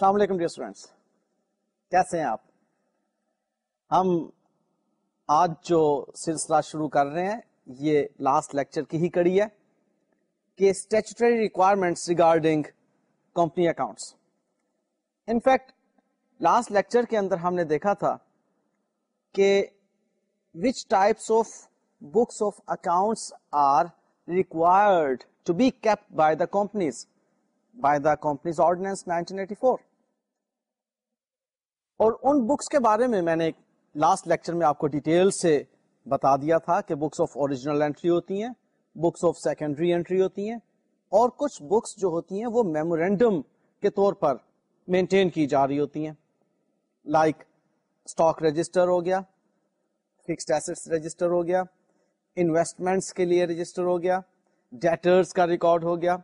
السلام علیکم dear students کیسے ہیں آپ؟ ہم آج جو سلسلہ شروع کر رہے ہیں، یہ لاسٹ لیکچر کی ہی کڑی ہے کہ statutory requirements regarding company accounts in fact last lecture کے اندر ہم نے دیکھا تھا کہ which types of books of accounts are required to be kept by the companies by the companies ordinance 1984 اور ان بکس کے بارے میں میں نے لاسٹ لیکچر میں آپ کو ڈیٹیل سے بتا دیا تھا کہ بکس آف اوریجنل انٹری ہوتی ہیں بکس آف سیکنڈری انٹری ہوتی ہیں اور کچھ بکس جو ہوتی ہیں وہ میمورینڈم کے طور پر مینٹین کی جا رہی ہوتی ہیں. لائک اسٹاک رجسٹر ہو گیا فکسڈ ایسٹ رجسٹر ہو گیا انویسٹمنٹس کے لیے رجسٹر ہو گیا ڈیٹرز کا ریکارڈ ہو گیا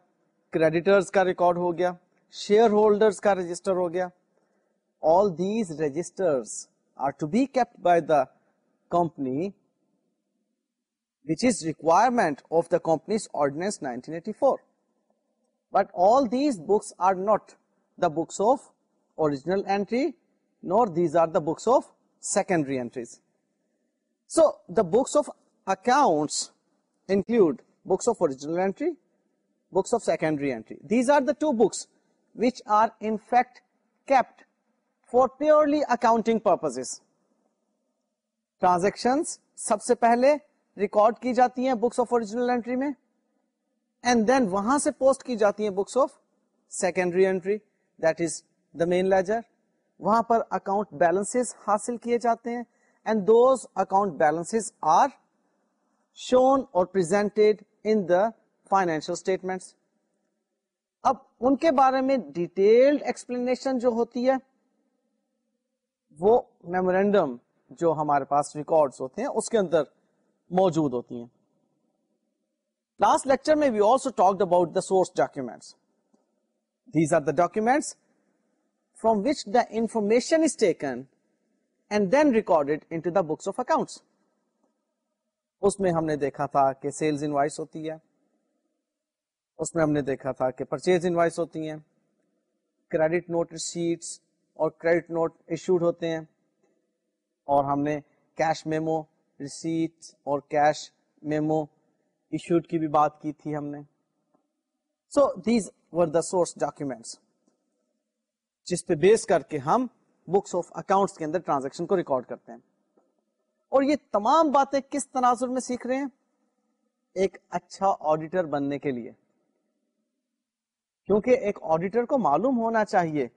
کریڈیٹرز کا ریکارڈ ہو گیا شیئر ہولڈرز کا رجسٹر ہو گیا all these registers are to be kept by the company which is requirement of the companies ordinance 1984 but all these books are not the books of original entry nor these are the books of secondary entries so the books of accounts include books of original entry books of secondary entry. These are the two books which are in fact kept for purely accounting purposes. Transactions سب سے پہلے record کی جاتی ہیں books of original entry میں، and then وہاں سے post کی جاتی ہیں books of secondary entry that is the main ledger وہاں پر اکاؤنٹ بیلنس حاصل کیے جاتے ہیں، and those account balance are shown اور presented in the financial statements اب ان کے بارے میں ڈیٹیلڈ ایکسپلینیشن جو ہوتی ہے وہ میمورینڈم جو ہمارے پاس ریکارڈ ہوتے ہیں، اس کے اندر موجود ہوتی ہیں۔ لاسٹ لیکچر میں we also talk about the source documents these are the documents from which the information is taken and then recorded in to the books of accounts اس میں ہم نے دیکھا تھا کہ سیلز انوائس ہوتی ہے اس میں ہم نے دیکھا تھا کہ پرچیز انوائس ہوتی ہیں کریڈٹ نوٹ ریسیٹس اور کریڈٹ نوٹ ایشوڈ ہوتے ہیں اور ہم نے کیش میمو ریسیٹ اور کیش میمو ایشوڈ کی بھی بات کی تھی ہم نے۔ So these were the source documents جس پہ بیس کر کے ہم بکس آف اکاؤنٹس کے اندر ٹرانزیکشن کو ریکارڈ کرتے ہیں۔ اور یہ تمام باتیں کس تناظر میں سیکھ رہے ہیں؟ ایک اچھا آڈیٹر بننے کے لیے۔ کیونکہ ایک آڈیٹر کو معلوم ہونا چاہیے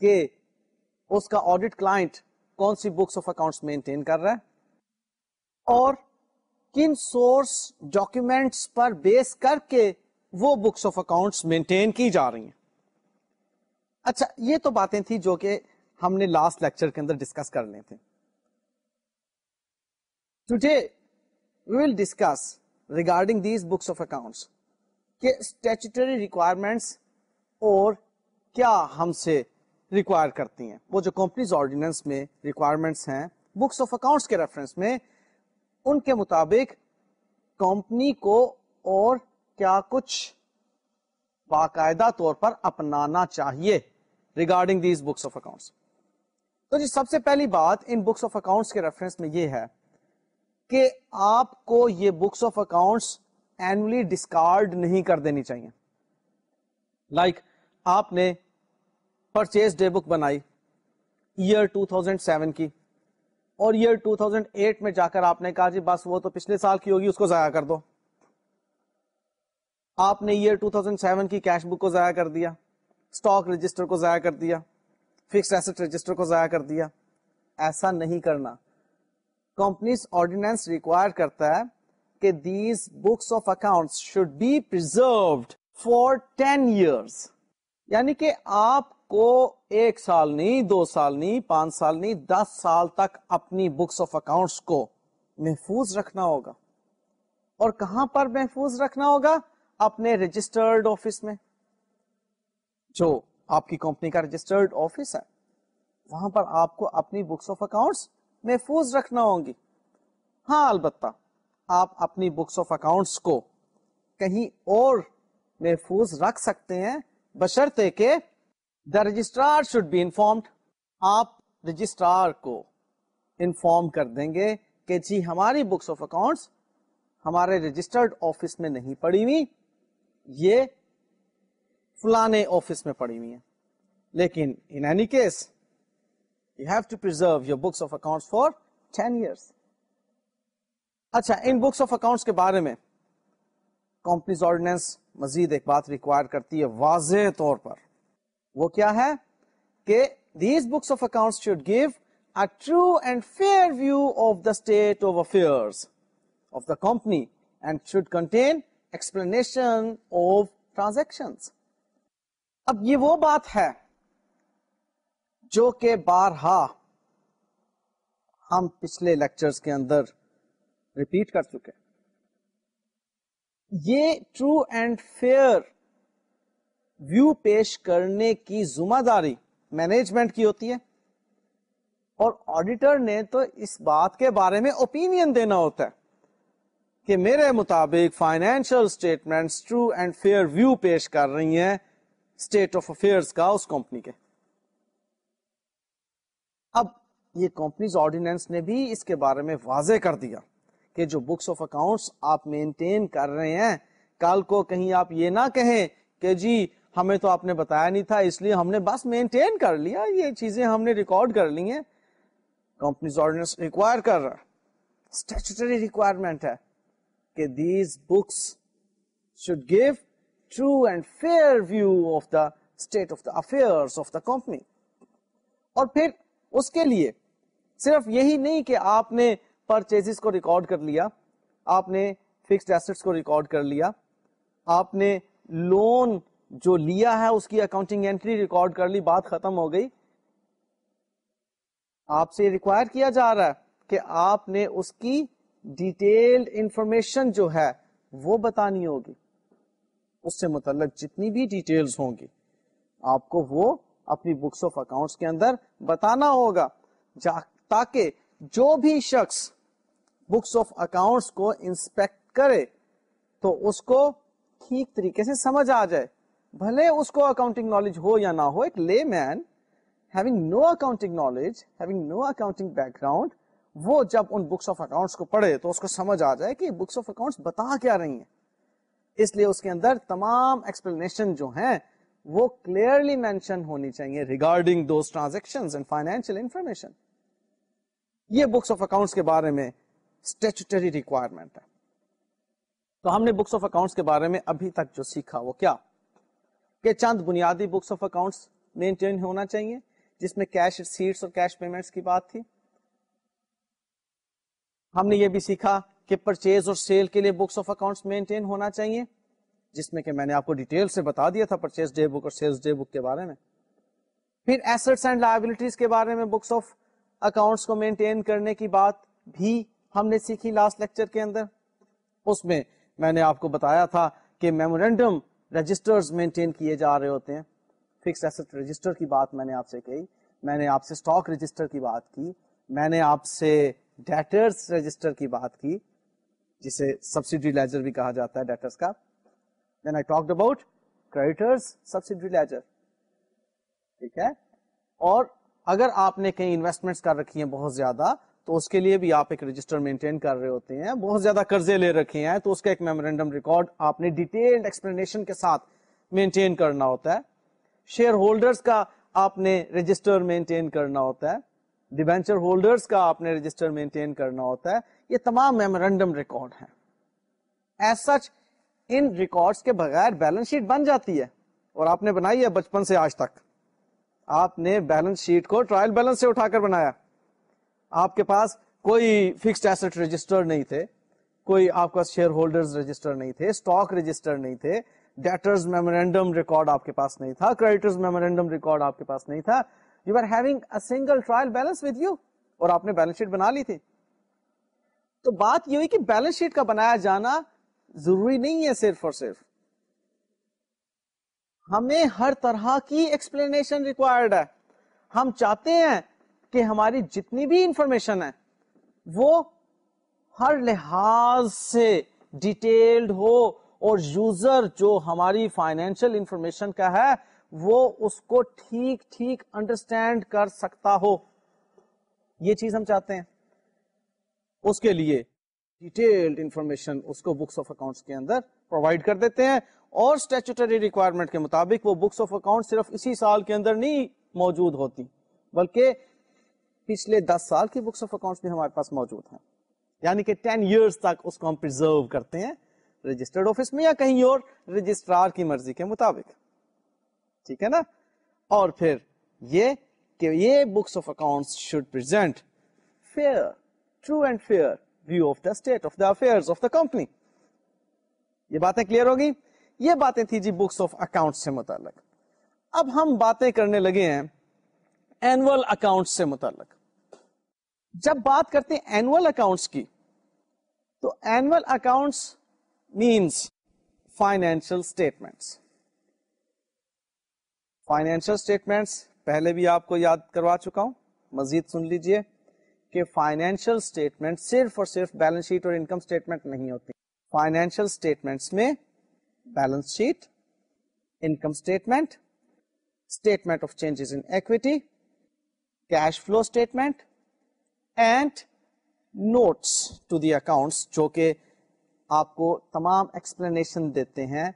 کہ اس کا آڈیٹ کلائنٹ کون سی بکس آف اکاؤنٹ مینٹین کر رہا ہے اور کن سورس ڈاکومینٹس پر بیس کر کے وہ بکس آف اکاؤنٹ مینٹین کی جا رہی ہیں۔ اچھا یہ تو باتیں تھیں جو کہ ہم نے لاسٹ لیکچر کے اندر ڈسکس کر لی تھے۔ Today we will discuss regarding these books of accounts کہ اسٹیچوٹری ریکوائرمنٹس اور کیا ہم سے ریکوائر کرتی ہیں۔ وہ جو کمپنیز آرڈیننس میں ریکوائرمنٹس ہیں بکس آف اکاؤنٹس کے ریفرنس میں ان کے مطابق کمپنی کو اور کیا کچھ باقاعدہ طور پر اپنانا چاہیے regarding these books of accounts تو جی سب سے پہلی بات ان بکس آف اکاؤنٹس کے ریفرنس میں یہ ہے کہ آپ کو یہ books of accounts annually discard نہیں کر دینی چاہیے۔ لائک like, آپ نے پرچیز ڈے بک بنائی ایئر 2007 کی اور ایئر 2008 میں جا کر آپ نے کہا جی بس وہ تو پچھلے سال کی ہوگی، اس کو ضائع کر دو۔ آپ نے ایئر 2007 کی کیش بک کو ضائع کر دیا اسٹاک رجسٹر کو ضائع کر دیا فکس ایسٹ رجسٹر کو ضائع کر دیا۔ ایسا نہیں کرنا۔ کمپنیز آرڈیننس ریکوائر کرتا ہے کہ these books of account should be preserved for ten years یعنی کہ آپ کو ایک سال نہیں، دو سال نہیں، پانچ سال نہیں، دس سال تک اپنی بکس آف اکاؤنٹس کو محفوظ رکھنا ہوگا۔ اور کہاں پر محفوظ رکھنا ہوگا؟ اپنے رجسٹرڈ آفس میں۔ جو آپ کی کمپنی کا رجسٹرڈ آفس ہے، وہاں پر آپ کو اپنی بکس آف اکاؤنٹس محفوظ رکھنا ہوگی ہاں البتہ آپ اپنی بکس آف اکاؤنٹس کو کہیں اور محفوظ رکھ سکتے ہیں، بشرطے کہ the registrar should be informed آپ رجسٹرار کو انفارم کر دیں گے کہ جی ہماری بکس آف اکاؤنٹس ہمارے رجسٹرڈ آفس میں نہیں پڑی ہوئی، یہ فلانے آفس میں پڑی ہوئی ہیں۔ لیکن in any case you have to preserve your books of account for ten years اچھا ان بکس آف اکاؤنٹس کے بارے میں کمپنیز آرڈیننس مزید ایک بات ریکوائر کرتی ہے واضح طور پر۔ وہ کیا ہے کہ these books of account should give a true and fair view of the state of affair of the company and should contain explanation of transaction اب یہ وہ بات ہے جو کہ بارہا ہم پچھلے لیکچرز کے اندر ریپیٹ کر چکے یہ ٹرو اینڈ فیئر ویو پیش کرنے کی ذمہ داری مینجمنٹ کی ہوتی ہے اور آڈیٹر نے تو اس بات کے بارے میں اوپین دینا ہوتا ہے کہ میرے مطابق financial statement true and fair view پیش کر رہی ہیں اسٹیٹ آف افیئر کا اس کمپنی کے۔ اب یہ کمپنیز آرڈیننس نے بھی اس کے بارے میں واضح کر دیا کہ جو بکس آف اکاؤنٹس آپ مینٹین کر رہے ہیں، کل کو کہیں آپ یہ نہ کہیں کہ جی ہمیں تو آپ نے بتایا نہیں تھا، اس لیے ہم نے بس مینٹین کر لیا، یہ چیزیں ہم نے ریکارڈ کر لی ہیں۔ کمپنیز آرڈیننس ریکوائر کر رہا۔ اسٹیچوٹری ریکوائرمنٹ ہے کہ these books should give true and fair view of the state of the affair of the company اور پھر اس کے لیے صرف یہی نہیں کہ آپ نے پرچیز کو ریکارڈ کر لیا، آپ نے فکسڈ ایسٹس کو ریکارڈ کر لیا، آپ نے لون جو لیا ہے اس کی اکاؤنٹنگ انٹری ریکارڈ کر لی، بات ختم ہو گئی۔ آپ سے ریکوائر کیا جا رہا ہے کہ آپ نے اس کی ڈیٹیلڈ انفارمیشن جو ہے وہ بتانی ہوگی۔ اس سے متعلق جتنی بھی ڈیٹیلز ہوں گی، آپ کو وہ اپنی بکس آف اکاؤنٹس کے اندر بتانا ہوگا۔ تاکہ جو بھی شخص بکس آف اکاؤنٹس کو انسپیکٹ کرے، تو اس کو ٹھیک طریقے سے سمجھ آ جائے۔ بھلے اس کو اکاؤنٹنگ نالج ہو یا نہ ہو، ایک layman having no accounting knowledge having no accounting background وہ جب ان بکس آف اکاؤنٹس کو پڑھے تو اس کو سمجھ آ جائے کہ بکس آف اکاؤنٹس بتا کیا رہی ہیں۔ اس لیے اس کے اندر تمام ایکسپلینیشن جو ہیں، وہ کلیئرلی مینشن ہونی چاہیے regarding those transaction and financial information یہ بکس آف اکاؤنٹس کے بارے میں اسٹیچوٹری ریکوائرمنٹ ہے۔ تو ہم نے بکس آف اکاؤنٹس کے بارے میں ابھی تک جو سیکھا وہ کیا؟ کہ چند بنیادی بکس آف اکاؤنٹس مینٹین ہونا چاہیے، جس میں کیش سیٹس اور کیش پیمنٹس کی بات تھی۔ ہم نے یہ بھی سیکھا کہ پرچیز اور سیل کے لیے بکس آف اکاؤنٹس مینٹین ہونا چاہیے، جس میں کہ میں نے آپ کو ڈیٹیل سے بتا دیا تھا پرچیز ڈے بک اور سیلز ڈے بک کے بارے میں۔ پھر ایسٹس اینڈ لائبلٹیز کے بارے میں بکس آف اکاؤنٹس کو مینٹین کرنے کی بات بھی ہم نے سیکھی لاسٹ لیکچر کے اندر۔ اس میں میں نے آپ کو بتایا تھا کہ میمورینڈم رجسٹرز مینٹین کیے جا رہے ہوتے ہیں۔ فکس ایسٹ رجسٹر کی بات میں نے آپ سے کہی۔ میں نے آپ سے اسٹاک رجسٹر کی بات کی۔ میں نے آپ سے ڈیٹرز رجسٹر کی بات کی، جسے سبسڈری لیجر بھی کہا جاتا ہے ڈیٹرز کا۔ Then I talk about creditors subsidiary ledger ٹھیک ہے؟ اور اگر آپ نے کہیں انویسٹمنٹ کر رکھی ہیں بہت زیادہ تو اس کے لیے بھی آپ ایک رجسٹر مینٹین کر رہے ہوتے ہیں۔ بہت زیادہ قرضے لے رکھے ہیں، تو اس کا ایک میمورینڈم ریکارڈ آپ نے ڈیٹیلڈ ایکسپلینیشن کے ساتھ مینٹین کرنا ہوتا ہے۔ شیئر ہولڈرز کا آپ نے رجسٹر مینٹین کرنا ہوتا ہے۔ ڈیبینچر ہولڈرز کا آپ نے رجسٹر مینٹین کرنا ہوتا ہے۔ یہ تمام میمورینڈم ریکارڈ ہیں۔ ایز سچ ان ریکارڈز کے بغیر بیلنس شیٹ بن جاتی ہے۔ اور آپ نے بنائی ہے بچپن سے آج تک۔ آپ نے بیلنس شیٹ کو ٹرائل بیلنس سے اٹھا کر بنایا۔ آپ کے پاس کوئی فکسڈ ایسٹ رجسٹر نہیں تھے، کوئی آپ کا شیئر ہولڈر رجسٹر نہیں تھے اسٹاک رجسٹر نہیں تھے ڈیٹرز میمورینڈم ریکارڈ آپ کے پاس نہیں تھا کریڈیٹرز میمورینڈم ریکارڈ آپ کے پاس نہیں تھا۔ You are having a single trial balance with you اور آپ نے بیلنس شیٹ بنا لی تھی۔ تو بات یہ ہوئی کہ بیلنس شیٹ کا بنایا جانا ضروری نہیں ہے صرف اور صرف۔ ہمیں ہر طرح کی ایکسپلینیشن ریکوائرڈ ہے۔ ہم چاہتے ہیں کہ ہماری جتنی بھی انفارمیشن ہے، وہ ہر لحاظ سے ڈیٹیلڈ ہو اور یوزر جو ہماری فائنینشیل انفارمیشن کا ہے، وہ اس کو ٹھیک ٹھیک انڈرسٹینڈ کر سکتا ہو۔ یہ چیز ہم چاہتے ہیں۔ اس کے لیے ڈیٹیلڈ انفارمیشن اس کو بکس آف اکاؤنٹس کے اندر پرووائڈ کر دیتے ہیں اور اسٹیچوٹری ریکوائرمنٹ کے مطابق وہ بکس آف اکاؤنٹ صرف اسی سال کے اندر نہیں موجود ہوتی، بلکہ پچھلے دس سال کی بکس آف اکاؤنٹ بھی ہمارے پاس موجود ہیں۔ یعنی کہ ٹین ایئرس تک اس کو ہم پرزرو کرتے ہیں رجسٹرڈ آفس میں یا کہیں اور رجسٹرار کی مرضی کے مطابق۔ ٹھیک ہے نا؟ اور پھر یہ کہ یہ books of account should present fair true and fair view of the state of the affair of the company یہ باتیں کلیئر ہوگی یہ باتیں تھی جی بکس آف اکاؤنٹ سے متعلق۔ اب ہم باتیں کرنے لگے ہیں اینوئل اکاؤنٹ سے متعلق۔ جب بات کرتے ہیں اینوئل اکاؤنٹس کی، تو annual accounts means financial statements financial statements پہلے بھی آپ کو یاد کروا چکا ہوں، مزید سن لیجیے کہ فائنینشیل اسٹیٹمنٹ صرف اور صرف بیلنس شیٹ اور انکم اسٹیٹمنٹ نہیں ہوتی۔ فائنینشیل اسٹیٹمنٹس میں balance sheet income statement statement of changes in equity cash flow statement and notes to the accounts جو کہ آپ کو تمام ایکسپلینیشن دیتے ہیں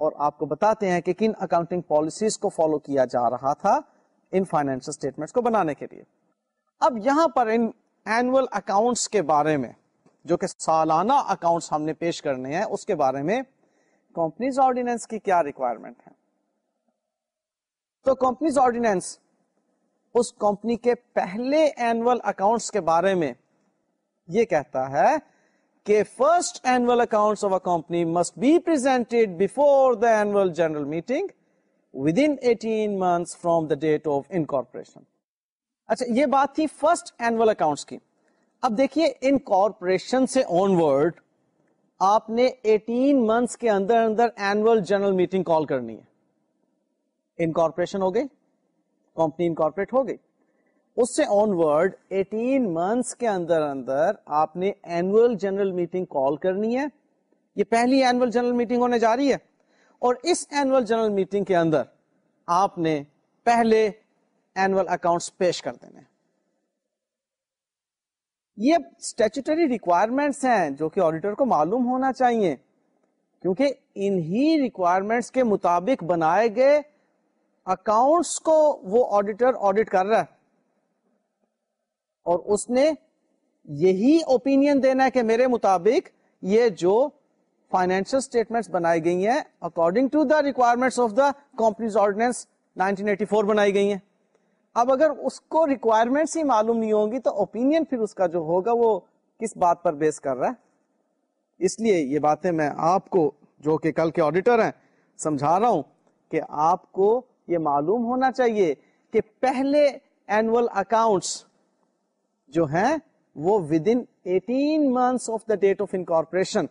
اور آپ کو بتاتے ہیں کہ کن اکاؤنٹنگ پالیسیز کو فالو کیا جا رہا تھا ان فائنینشل اسٹیٹمنٹس کو بنانے کے لیے۔ اب یہاں پر ان اینوئل اکاؤنٹس کے بارے میں، جو کہ سالانہ اکاؤنٹس ہم نے پیش کرنے ہیں، اس کے بارے میں کمپنیز آرڈیننس کی کیا ریکوائرمنٹ ہے۔ تو کمپنیز آرڈیننس اس کمپنی کے پہلے اینوئل اکاؤنٹس کے بارے میں یہ کہتا ہے کہ first annual account of a company must be presented before the annual general meeting within eighteen months from the date of incorporation اچھا یہ بات تھی فرسٹ اینوئل اکاؤنٹس کی۔ اب دیکھیے انکارپوریشن سے آن ورڈ آپ نے ایٹین منتھس کے اندر اندر اینوئل جنرل میٹنگ کال کرنی ہے۔ انکارپوریشن ہو گئی۔ کمپنی انکارپوریٹ ہو گئی۔ اس سے آن ورڈ ایٹین منتھس کے اندر اندر آپ نے اینوئل جنرل میٹنگ کال کرنی ہے۔ یہ پہلی اینوئل جنرل میٹنگ ہونے جا رہی ہے۔ اور اس اینوئل جنرل میٹنگ کے اندر آپ نے پہلے اینوئل اکاؤنٹس پیش کر دینے۔ یہ اسٹیچوٹری ریکوائرمنٹس ہیں جو کہ آڈیٹر کو معلوم ہونا چاہیے۔ کیونکہ انہی ریکوائرمنٹس کے مطابق بنائے گئے اکاؤنٹس کو وہ آڈیٹر آڈیٹ کر رہا ہے۔ اور اس نے یہی اوپین دینا ہے کہ میرے مطابق یہ جو فائنینشل اسٹیٹمنٹ بنائی گئی ہیں according to the requirement of the companies ordinance 1984 بنائی گئی ہیں۔ اب اگر اس کو ریکوائرمنٹس ہی معلوم نہیں ہوں گی تو اوپین پھر اس کا جو ہوگا وہ کس بات پر بیس کر رہا ہے؟ اس لیے یہ باتیں میں آپ کو جو کہ کل کے آڈیٹر ہیں، سمجھا رہا ہوں کہ آپ کو یہ معلوم ہونا چاہیے کہ پہلے اینوئل اکاؤنٹس جو ہیں وہ within eighteen months of the date of incorporation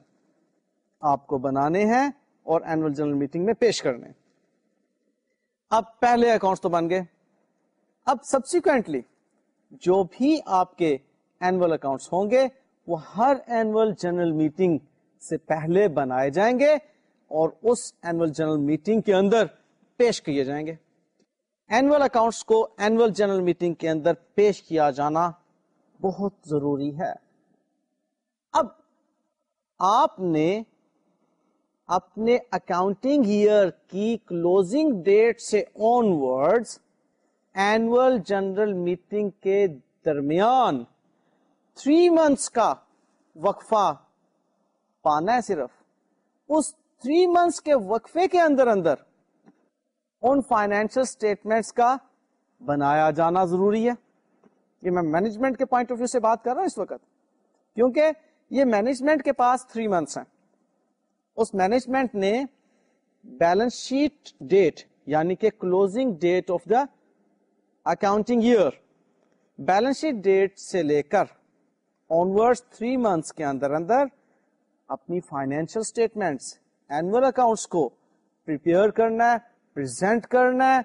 آپ کو بنانے ہیں اور اینوئل جنرل میٹنگ میں پیش کرنے اب پہلے اکاؤنٹس تو بن گئے۔ اب سبسیکوینٹلی جو بھی آپ کے اینوئل اکاؤنٹس ہوں گے، وہ ہر اینوئل جنرل میٹنگ سے پہلے بنائے جائیں گے اور اس اینوئل جنرل میٹنگ کے اندر پیش کیے جائیں گے۔ اینوئل اکاؤنٹس کو اینوئل جنرل میٹنگ کے اندر پیش کیا جانا بہت ضروری ہے۔ اب آپ نے اپنے اکاؤنٹنگ ایئر کی کلوزنگ ڈیٹ سے onward annual general meeting کے درمیان تھری منتھس کا وقفہ پانا ہے صرف۔ اس تھری منتھس کے وقفے کے اندر اندر ان فائنینشل اسٹیٹمنٹس کا بنایا جانا ضروری ہے۔ یہ میں مینجمنٹ کے پوائنٹ آف ویو سے بات کر رہا ہوں اس وقت۔ کیونکہ یہ مینجمنٹ کے پاس تھری منتھس ہیں۔ اس مینجمنٹ نے بیلنس شیٹ ڈیٹ یعنی کہ closing date of the accounting year balance sheet date سے لے کر آنورڈ تھری منتھس کے اندر اندر اپنی فائنینشل اسٹیٹمنٹس اینوئل اکاؤنٹس کو پریپیئر کرنا ہے۔ پرزینٹ کرنا ہے،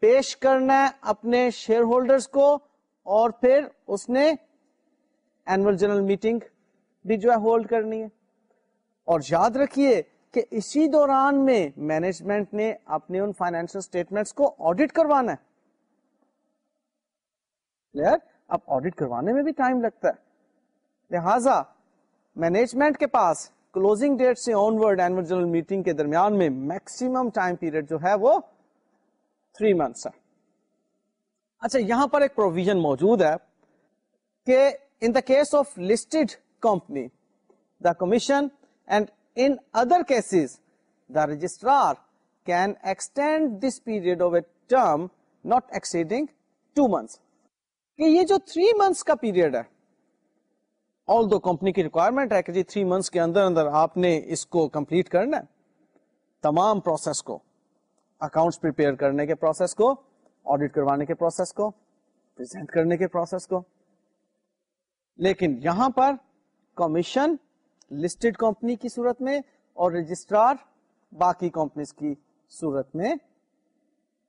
پیش کرنا ہے اپنے شیئر ہولڈرس کو اور پھر اس نے اینوئل جنرل میٹنگ بھی جو ہے ہولڈ کرنی ہے۔ اور یاد رکھیے کہ اسی دوران میں مینجمنٹ نے اپنے ان فائنینشل اسٹیٹمنٹس کو آڈٹ کروانا ہے۔ اب آڈٹ کروانے میں بھی ٹائم لگتا ہے۔ لہذا مینجمنٹ کے پاس کلوزنگ ڈیٹ سے onward annual general meeting کے درمیان میں میکسیمم ٹائم پیریڈ جو ہے وہ تھری منتھس ہے۔ اچھا یہاں پر ایک پروویژن موجود ہے کہ in the case of listed company the commission and in other cases the registrar can extend this period of a term not exceeding two months کہ یہ جو تھری منتھس کا پیریڈ ہے آل دو کمپنی کی ریکوائرمنٹ ہے کہ جی تھری منتھس کے اندر اندر آپ نے اس کو کمپلیٹ کرنا ہے، تمام پروسیس کو اکاؤنٹس پریپیئر کرنے کے پروسیس کو آڈٹ کروانے کے پروسیس کو پرزینٹ کرنے کے پروسیس کو۔ لیکن یہاں پر کمیشن لسٹڈ کمپنی کی صورت میں اور رجسٹرار باقی کمپنیز کی صورت میں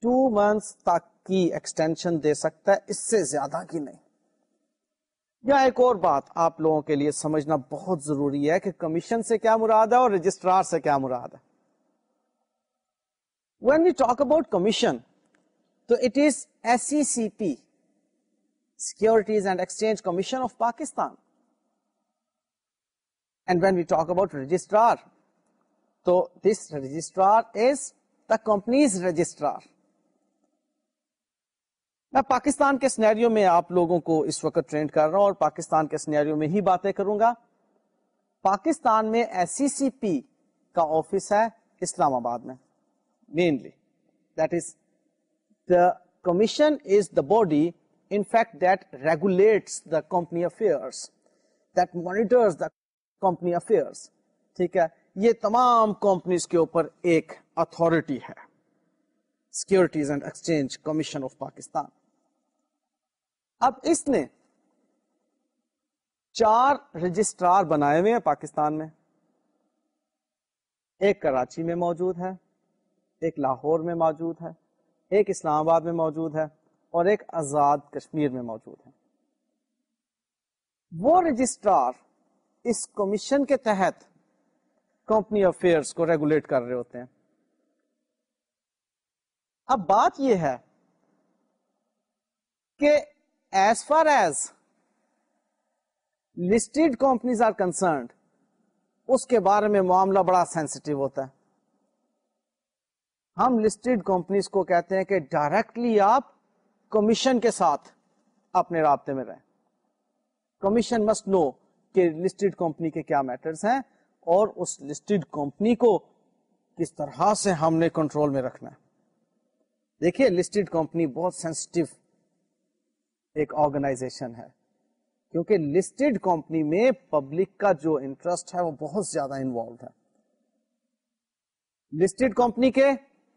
ٹو منتھس تک کی ایکسٹینشن دے سکتا ہے، اس سے زیادہ کی نہیں۔ یا ایک اور بات آپ لوگوں کے لیے سمجھنا بہت ضروری ہے کہ کمیشن سے کیا مراد ہے اور رجسٹرار سے کیا مراد ہے۔ When we talk about commission تو it is S E C P securities and exchange commission of Pakistan and when we talk about registrar تو this registrar is the companies registrar میں پاکستان کے سنیریو میں آپ لوگوں کو اس وقت ٹرینڈ کر رہا ہوں اور پاکستان کے سنیریو میں ہی باتیں کروں گا۔ پاکستان میں ایس سی سی پی کا آفس ہے اسلام آباد میں mainly that is the commission is the body in fact that regulates the company affairs that monitors the company affairs ٹھیک ہے؟ یہ تمام کمپنیز کے اوپر ایک اتارٹی ہے securities and exchange commission of Pakistan اب اس نے چار رجسٹرار بنائے ہوئے ہیں پاکستان میں۔ ایک کراچی میں موجود ہے، ایک لاہور میں موجود ہے، ایک اسلام آباد میں موجود ہے اور ایک آزاد کشمیر میں موجود ہے۔ وہ رجسٹرار اس کمیشن کے تحت کمپنی افیئرس کو ریگولیٹ کر رہے ہوتے ہیں۔ اب بات یہ ہے کہ as far as listed companies are concerned اس کے بارے میں معاملہ بڑا سینسٹیو ہوتا ہے۔ ہم لسٹڈ کمپنیز کو کہتے ہیں کہ ڈائریکٹلی آپ کمیشن کے ساتھ اپنے رابطے میں رہیں۔ کمیشن مسٹ نو کہ لسٹڈ کمپنی کے کیا میٹرز ہیں اور اس لسٹڈ کمپنی کو کس طرح سے ہم نے کنٹرول میں رکھنا ہے۔ دیکھیے لسٹڈ کمپنی بہت سینسٹیو ایک آرگنائزیشن ہے۔ کیونکہ لسٹڈ کمپنی میں پبلک کا جو انٹرسٹ ہے وہ بہت زیادہ انوالو ہے۔ لسٹڈ کمپنی کے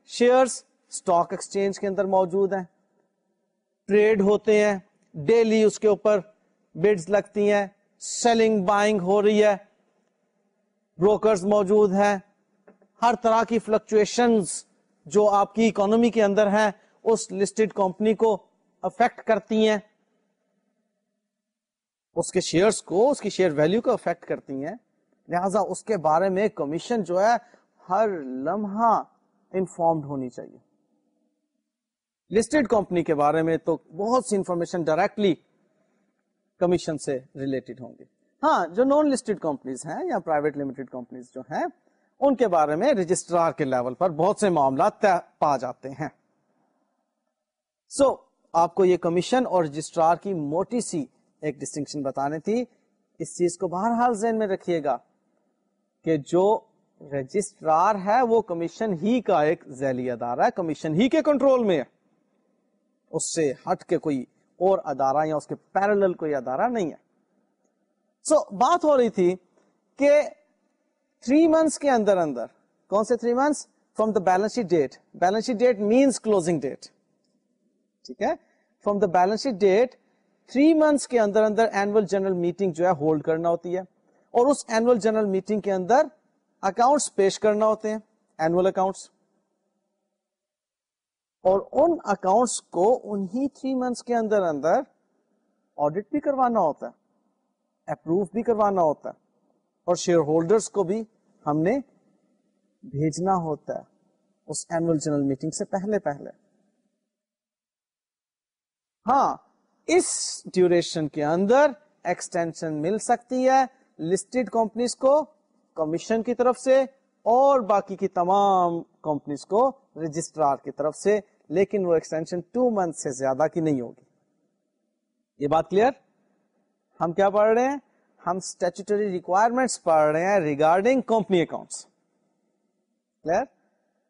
شیئرس اسٹاک ایکسچینج کے اندر موجود ہیں۔ ٹریڈ ہوتے ہیں۔ ڈیلی اس کے اوپر بڈز لگتی ہیں۔ سیلنگ بائنگ ہو رہی ہے۔ بروکرز موجود ہیں۔ ہر طرح کی فلکچویشن جو آپ کی اکانومی کے اندر ہیں، اس لسٹڈ کمپنی کو افیکٹ کرتی ہیں اس کے شیئرس کو اس کی شیئر ویلیو کو افیکٹ کرتی ہیں۔ لہذا اس کے بارے میں کمیشن جو ہے ہر لمحہ انفارمڈ ہونی چاہیے۔ لسٹڈ کمپنی کے بارے میں تو بہت سی انفارمیشن ڈائریکٹلی کمیشن سے ریلیٹڈ ہوں گی ہاں جو نان لسٹڈ کمپنیز ہیں یا پرائیویٹ لمیٹڈ کمپنیز جو ہیں ان کے بارے میں رجسٹرار کے لیول پر بہت سے معاملات پا جاتے ہیں۔ سو so, آپ کو یہ کمیشن اور رجسٹرار کی موٹی سی ایک ڈسٹنکشن بتانے تھی۔ اس چیز کو بہرحال ذہن میں رکھیے گا کہ جو رجسٹرار ہے وہ کمیشن ہی کا ایک ذیلی ادارہ ہے کمیشن ہی کے کنٹرول میں ہے۔ اس سے ہٹ کے کوئی اور ادارہ یا اس کے پیرل کوئی ادارہ نہیں ہے۔ سو so, بات ہو رہی تھی کہ تھری منتھس کے اندر اندر کون سے three months from the balance sheet date balance sheet date means closing date ٹھیک ہے؟ From the balance sheet date three months کے اندر اندر اینوئل جنرل میٹنگ جو ہے ہولڈ کرنا ہوتی ہے اور اس اینوئل جنرل میٹنگ کے اندر اکاؤنٹس پیش کرنا ہوتے ہیں اینوئل اکاؤنٹس۔ اور ان اکاؤنٹس کو انہی تھری منتھس کے اندر اندر آڈٹ بھی کروانا ہوتا ہے، اپروو بھی کروانا ہوتا ہے اور شیئر ہولڈرس کو بھی ہم نے بھیجنا ہوتا ہے، اس اینوئل جنرل میٹنگ سے پہلے پہلے۔ ہاں اس ڈیوریشن کے اندر ایکسٹینشن مل سکتی ہے لسٹڈ کمپنیز کو کمیشن کی طرف سے اور باقی کی تمام کمپنیز کو رجسٹرار کی طرف سے، لیکن وہ ایکسٹینشن ٹو منتھ سے زیادہ کی نہیں ہوگی۔ یہ بات کلیئر ہم کیا پڑھ رہے ہیں؟ ہم اسٹیچوٹری ریکوائرمنٹس پڑھ رہے ہیں ریگارڈنگ کمپنی اکاؤنٹس کلیئر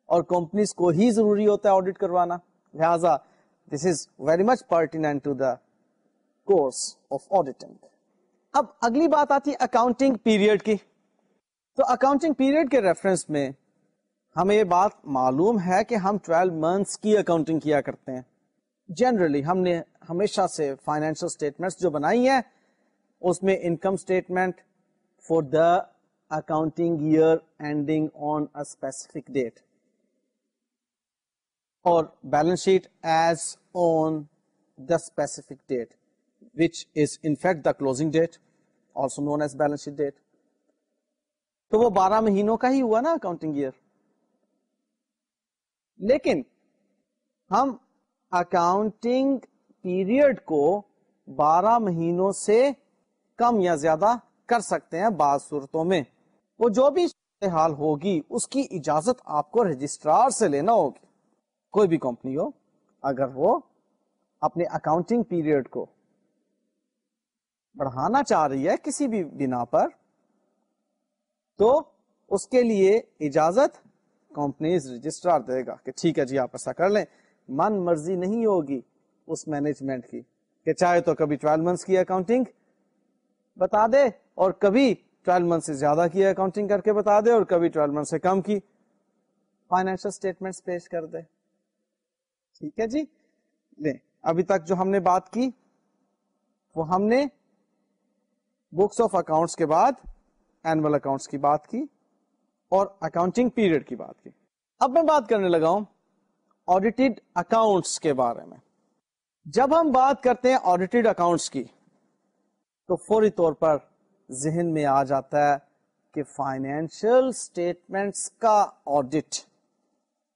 اور کمپنیز کو ہی ضروری ہوتا ہے آڈیٹ کروانا۔ لہذا this is very much pertinent to the course of auditing اب اگلی بات آتی ہے اکاؤنٹنگ پیریڈ کی۔ تو اکاؤنٹنگ پیریڈ کے ریفرنس میں ہمیں یہ بات معلوم ہے کہ ہم 12 منتھس کی اکاؤنٹنگ کیا کرتے ہیں۔ جنرلی ہم نے ہمیشہ سے فائنینشیل اسٹیٹمنٹ جو بنائی ہے اس میں income statement for the accounting year ending on specific date اور balance sheet as on the specific date, which is in fact the closing date also known as balance sheet date. تو وہ بارہ مہینوں کا ہی ہوا نا اکاؤنٹنگ ایئر لیکن ہم اکاؤنٹنگ پیریڈ کو بارہ مہینوں سے کم یا زیادہ کر سکتے ہیں بعض صورتوں میں۔ وہ جو بھی حال ہوگی، اس کی اجازت آپ کو رجسٹرار سے لینا ہوگی۔ کوئی بھی کمپنی ہو، اگر وہ اپنے اکاؤنٹنگ پیریڈ کو بڑھانا چاہ رہی ہے کسی بھی بنا پر، تو اس کے لیے اجازت کمپنیز رجسٹرار دے گا کہ ٹھیک ہے جی آپ ایسا کر لیں۔ من مرضی نہیں ہوگی اس مینجمنٹ کی کہ چاہے تو کبھی ٹویلو منتھس کی اکاؤنٹنگ بتا دے اور کبھی ٹویلو منتھ سے زیادہ کی اکاؤنٹنگ کر کے بتا دے اور کبھی ٹویلو منتھ سے کم کی۔ فائنینشل اسٹیٹمنٹ پیش کر دے۔ ٹھیک ہے جی؟ لیں، ابھی تک جو ہم نے بات کی، وہ ہم نے بکس آف اکاؤنٹس کے بعد اینوئل اکاؤنٹس کی بات کی اور اکاؤنٹنگ پیریڈ کی بات کی۔ اب میں بات کرنے لگا ہوں آڈیٹڈ اکاؤنٹس کے بارے میں۔ جب ہم بات کرتے ہیں آڈیٹڈ اکاؤنٹس کی، تو فوری طور پر ذہن میں آ جاتا ہے کہ فائنینشل اسٹیٹمنٹس کا آڈٹ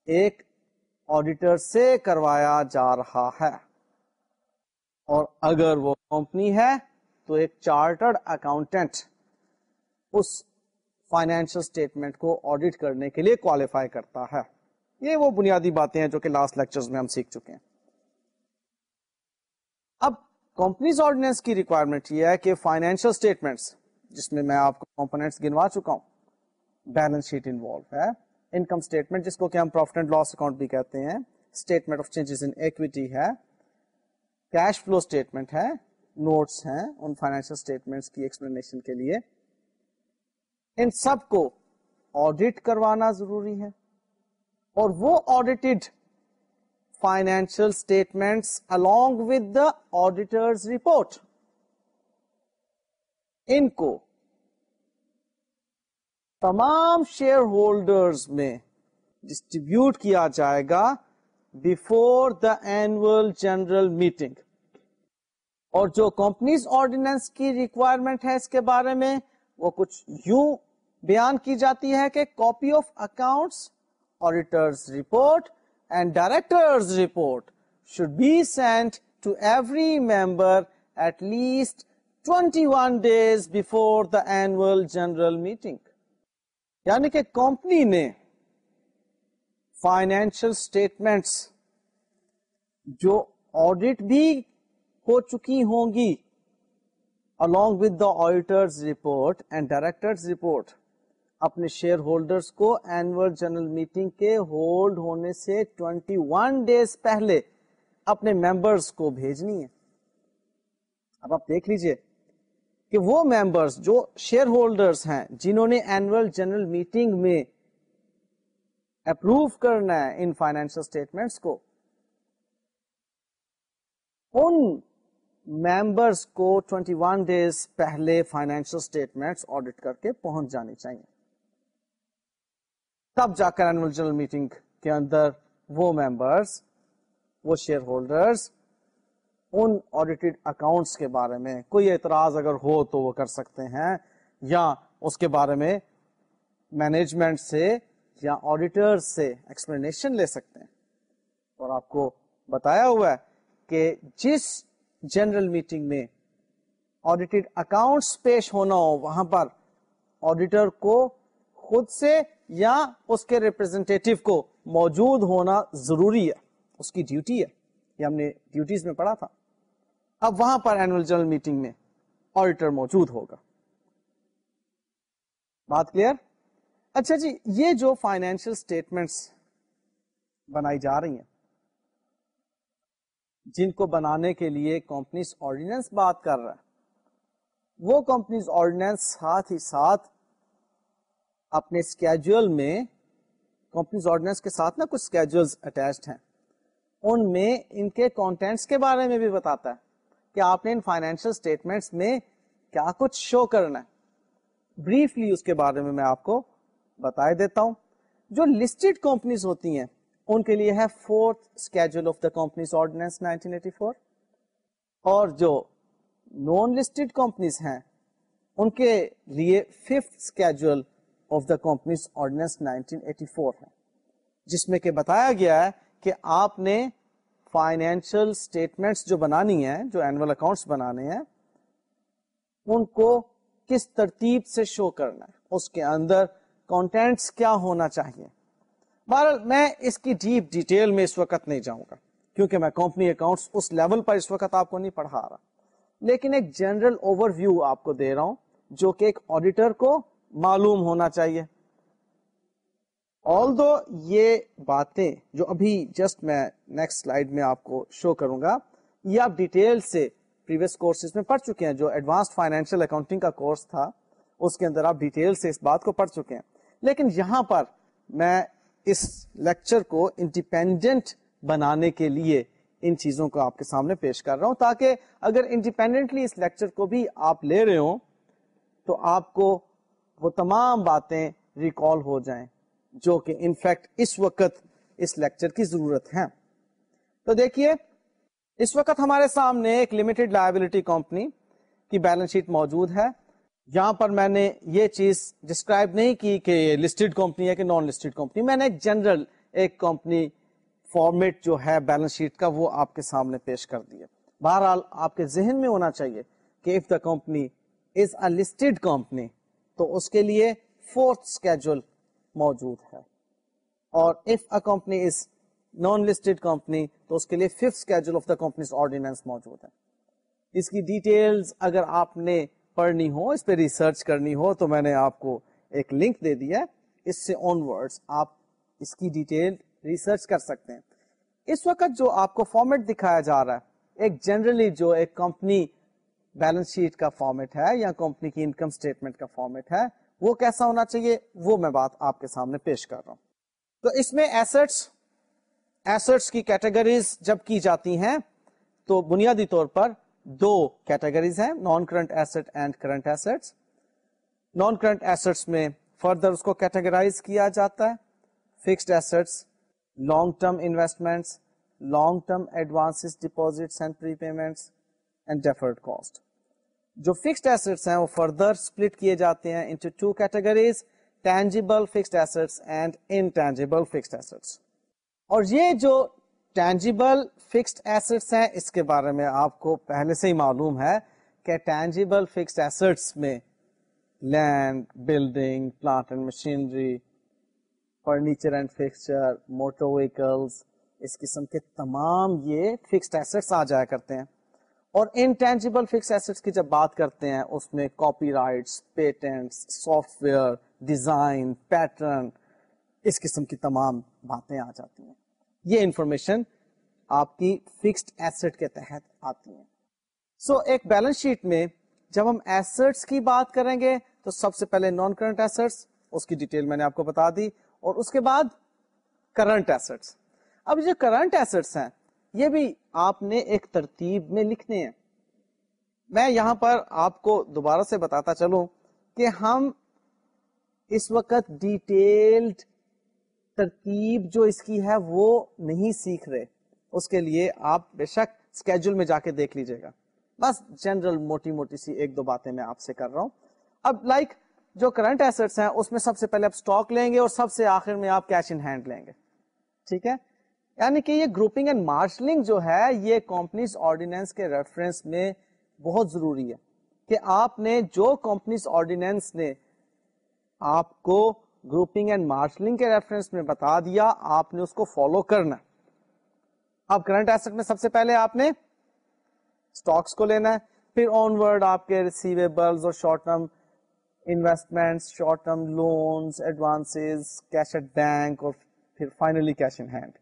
ایک آڈیٹر سے کروایا جا رہا ہے۔ اور اگر وہ کمپنی ہے تو ایک چارٹرڈ اکاؤنٹنٹ اس فائنینشل اسٹیٹمنٹ کو آڈٹ کرنے کے لیے کوالیفائی کرتا ہے۔ یہ وہ بنیادی باتیں ہیں جو کہ لاسٹ لیکچر میں ہم سیکھ چکے ہیں۔ اب کمپنیز آرڈیننس کی ریکوائرمنٹ یہ ہے کہ فائنینشیل اسٹیٹمنٹس جس میں میں آپ کو کمپونیٹس گنوا چکا ہوں بیلنس شیٹ انوالو ہے انکم اسٹیٹمنٹ جس کو کہ ہم پروفٹ اینڈ لاس اکاؤنٹ بھی کہتے ہیں۔ Statement of changes in equity ہے۔ کیش فلو اسٹیٹمنٹ ہے۔ نوٹس ہیں ان فائنینشیل اسٹیٹمنٹس کی ایکسپلینیشن کے لیے۔ ان سب کو آڈٹ کروانا ضروری ہے۔ اور وہ audited financial statements along with the auditors report ان کو تمام شیئر ہولڈرز میں ڈسٹریبیوٹ کیا جائے گا before the annual general meeting اور جو کمپنیز آرڈیننس کی ریکوائرمنٹ ہے اس کے بارے میں، وہ کچھ یوں بیان کی جاتی ہے کہ copy of accounts auditors report and directors report should be sent to every member at least twenty one days before the annual general meeting یعنی کہ کمپنی نے فائنینشل اسٹیٹمنٹس جو آڈٹ بھی ہو چکی ہوں گی along with the auditors report and directors report اپنے shareholders کو اینوئل جنرل میٹنگ کے ہولڈ ہونے سے 21 ڈیز پہلے اپنے ممبرز کو بھیجنی ہے۔ اب آپ دیکھ لیجیے کہ وہ ممبرز جو شیئر ہولڈرز ہیں، جنہوں نے اینوئل جنرل میٹنگ میں اپروو کرنا ہے ان فائنینشل اسٹیٹمنٹس کو، ان ممبرس کو 21 ڈیز پہلے فائنینشل اسٹیٹمنٹ آڈٹ کر کے پہنچ جانی چاہیے۔ تب جا کر اینوئل جنرل میٹنگ کے اندر وہ ممبرس وہ شیئر ہولڈرس ان آڈیٹڈ اکاؤنٹس کے بارے میں کوئی اعتراض اگر ہو تو وہ کر سکتے ہیں، یا اس کے بارے میں مینجمنٹ سے یا آڈیٹر سے ایکسپلینیشن لے سکتے ہیں۔ اور آپ کو بتایا ہوا ہے کہ جس جنرل میٹنگ میں آڈیٹڈ اکاؤنٹس پیش ہونا ہو، وہاں پر آڈیٹر کو خود سے یا اس کے ریپرزینٹیو کو موجود ہونا ضروری ہے۔ اس کی ڈیوٹی ہے۔ یہ ہم نے ڈیوٹیز میں پڑھا تھا۔ اب وہاں پر اینوئل جنرل میٹنگ میں آڈیٹر موجود ہوگا۔ بات کلیئر اچھا جی یہ جو فائنینشیل اسٹیٹمنٹس بنائی جا رہی ہیں، جن کو بنانے کے لیے کمپنیز آرڈیننس بات کر رہا ہے، وہ کمپنیز آرڈیننس ساتھ ہی ساتھ اپنے اسکیجل میں کمپنیز آرڈیننس کے ساتھ نا کچھ اسکیجل اٹیچڈ ہیں۔ ان میں ان کے کانٹینٹس کے بارے میں بھی بتاتا ہے۔ کہ آپ نے ان فائنینشیل اسٹیٹمنٹس میں کیا کچھ شو کرنا ہے۔ بریفلی اس کے بارے میں میں آپ کو بتا دیتا ہوں۔ جو لسٹڈ کمپنیز ہوتی ہیں، ان کے لیے ہے fourth schedule of the companies ordinance 1984 اور جو نان لسٹڈ کمپنیز ہیں، ان کے لیے fifth schedule of the companies ordinance 1984 ہے۔ جس میں کہ بتایا گیا ہے کہ آپ نے فائنینشل اسٹیٹمنٹس جو بنانی ہے جو اینوئل اکاؤنٹس بنانے ہیں، ان کو کس ترتیب سے شو کرنا ہے؟ اس کے اندر کانٹینٹس کیا ہونا چاہیے؟ بہرحال، میں اس کی ڈیپ ڈیٹیل میں اس وقت نہیں جاؤں گا، کیونکہ میں کمپنی اکاؤنٹس اس لیول پر اس وقت آپ کو نہیں پڑھا رہا۔ لیکن ایک جنرل اوور ویو آپ کو دے رہا ہوں، جو کہ ایک آڈیٹر کو معلوم ہونا چاہیے۔ آل دو یہ باتیں جو ابھی جسٹ میں نیکسٹ سلائیڈ میں آپ کو شو کروں گا، یہ آپ ڈیٹیل سے پریویس کورسز میں پڑھ چکے ہیں، جو ایڈوانس فائنینشیل اکاؤنٹنگ کا کورس تھا، اس کے اندر آپ ڈیٹیل سے اس بات کو پڑھ چکے ہیں. لیکن یہاں پر میں اس لیکچر کو انڈیپینڈنٹ بنانے کے لیے ان چیزوں کو آپ کے سامنے پیش کر رہا ہوں، تاکہ اگر انڈیپینڈنٹلی اس لیکچر کو بھی آپ لے رہے ہوں، تو آپ کو وہ تمام باتیں ریکال ہو جائیں۔ جو کہ انفیکٹ اس وقت اس لیکچر کی ضرورت ہے۔ تو دیکھیے، اس وقت ہمارے سامنے ایک لمیٹڈ لائبلٹی کمپنی کی بیلنس شیٹ موجود ہے۔ یہاں پر میں نے یہ چیز ڈسکرائب نہیں کی کہ یہ لسٹڈ کمپنی ہے کہ نان لسٹڈ کمپنی میں نے ایک جنرل ایک کمپنی فارمیٹ جو ہے بیلنس شیٹ کا وہ آپ کے سامنے پیش کر دیا بہرحال آپ کے ذہن میں ہونا چاہیے کہ if the company is a listed company تو اس کے لیے فورتھ اسکیجول موجود ہے۔ اور if a company is non listed company تو اس کے لیے fifth schedule of the company ordinance موجود ہے۔ اس کی ڈیٹیلز اگر آپ نے پڑھنی ہو، اس پہ ریسرچ کرنی ہو، تو میں نے آپ کو ایک لنک دے دیا اس سے آن ورڈ آپ اس کی ڈیٹیل ریسرچ کر سکتے ہیں۔ اس وقت جو آپ کو فارمیٹ دکھایا جا رہا ہے، ایک جنرلی جو ایک کمپنی بیلنس شیٹ کا فارمیٹ ہے یا کمپنی کی انکم اسٹیٹمنٹ کا فارمیٹ ہے وہ کیسا ہونا چاہیے وہ میں بات آپ کے سامنے پیش کر رہا ہوں۔ تو اس میں ایسٹس ایسٹس کی کیٹیگریز جب کی جاتی ہیں، تو بنیادی طور پر دو کیٹیگریز ہیں non current asset and current asset non current assets میں فردر اس کو کیٹیگرائز کیا جاتا ہے۔ Fixed assets long term investment long term advance deposit and prepayments and deferred cost جو فکسڈ ایسٹس ہیں وہ فردر اسپلٹ کیے جاتے ہیں into two categories tangible fixed assets and intangible fixed assets اور یہ جو ٹینجیبل فکسڈ ایسٹس ہیں، اس کے بارے میں آپ کو پہلے سے ہی معلوم ہے کہ ٹینجیبل فکسڈ ایسٹس میں land building plant and machinery furniture and fixture motor vehicles اس قسم کے تمام یہ فکسڈ ایسٹس آ جایا کرتے ہیں۔ اور انٹینجیبل فکس ایسٹس کی جب بات کرتے ہیں اس میں copyrights patents software design pattern اس قسم کی تمام باتیں آ جاتی ہیں۔ یہ انفارمیشن آپ کی فکسڈ ایسٹ کے تحت آتی ہے سو so, ایک بیلنس شیٹ میں جب ہم ایسٹس کی بات کریں گے تو سب سے پہلے نان کرنٹ ایسٹس اس کی ڈیٹیل میں نے آپ کو بتا دی اور اس کے بعد کرنٹ ایسٹس اب جو کرنٹ ایسٹس ہیں یہ بھی آپ نے ایک ترتیب میں لکھنے ہیں۔ میں یہاں پر آپ کو دوبارہ سے بتاتا چلوں کہ ہم اس وقت ڈیٹیلڈ ترتیب جو اس کی ہے وہ نہیں سیکھ رہے۔ اس کے لیے آپ بے شک اسکیجول میں جا کے دیکھ لیجیے گا۔ بس جنرل موٹی موٹی سی ایک دو باتیں میں آپ سے کر رہا ہوں۔ اب لائک جو کرنٹ ایسٹس ہیں اس میں سب سے پہلے آپ اسٹاک لیں گے اور سب سے آخر میں آپ کیش ان ہینڈ لیں گے۔ ٹھیک ہے؟ یعنی کہ یہ گروپنگ اینڈ مارشلنگ جو ہے، یہ کمپنیز آرڈیننس کے ریفرنس میں بہت ضروری ہے کہ آپ نے جو کمپنیز آرڈیننس نے آپ کو گروپنگ اینڈ مارشلنگ کے ریفرنس میں بتا دیا، آپ نے اس کو فالو کرنا اب کرنٹ ایسٹ میں سب سے پہلے آپ نے اسٹاکس کو لینا ہے، پھر آن ورڈ آپ کے ریسیویبل اور short term investment short term loans advance cash at bank اور پھر finally cash in hand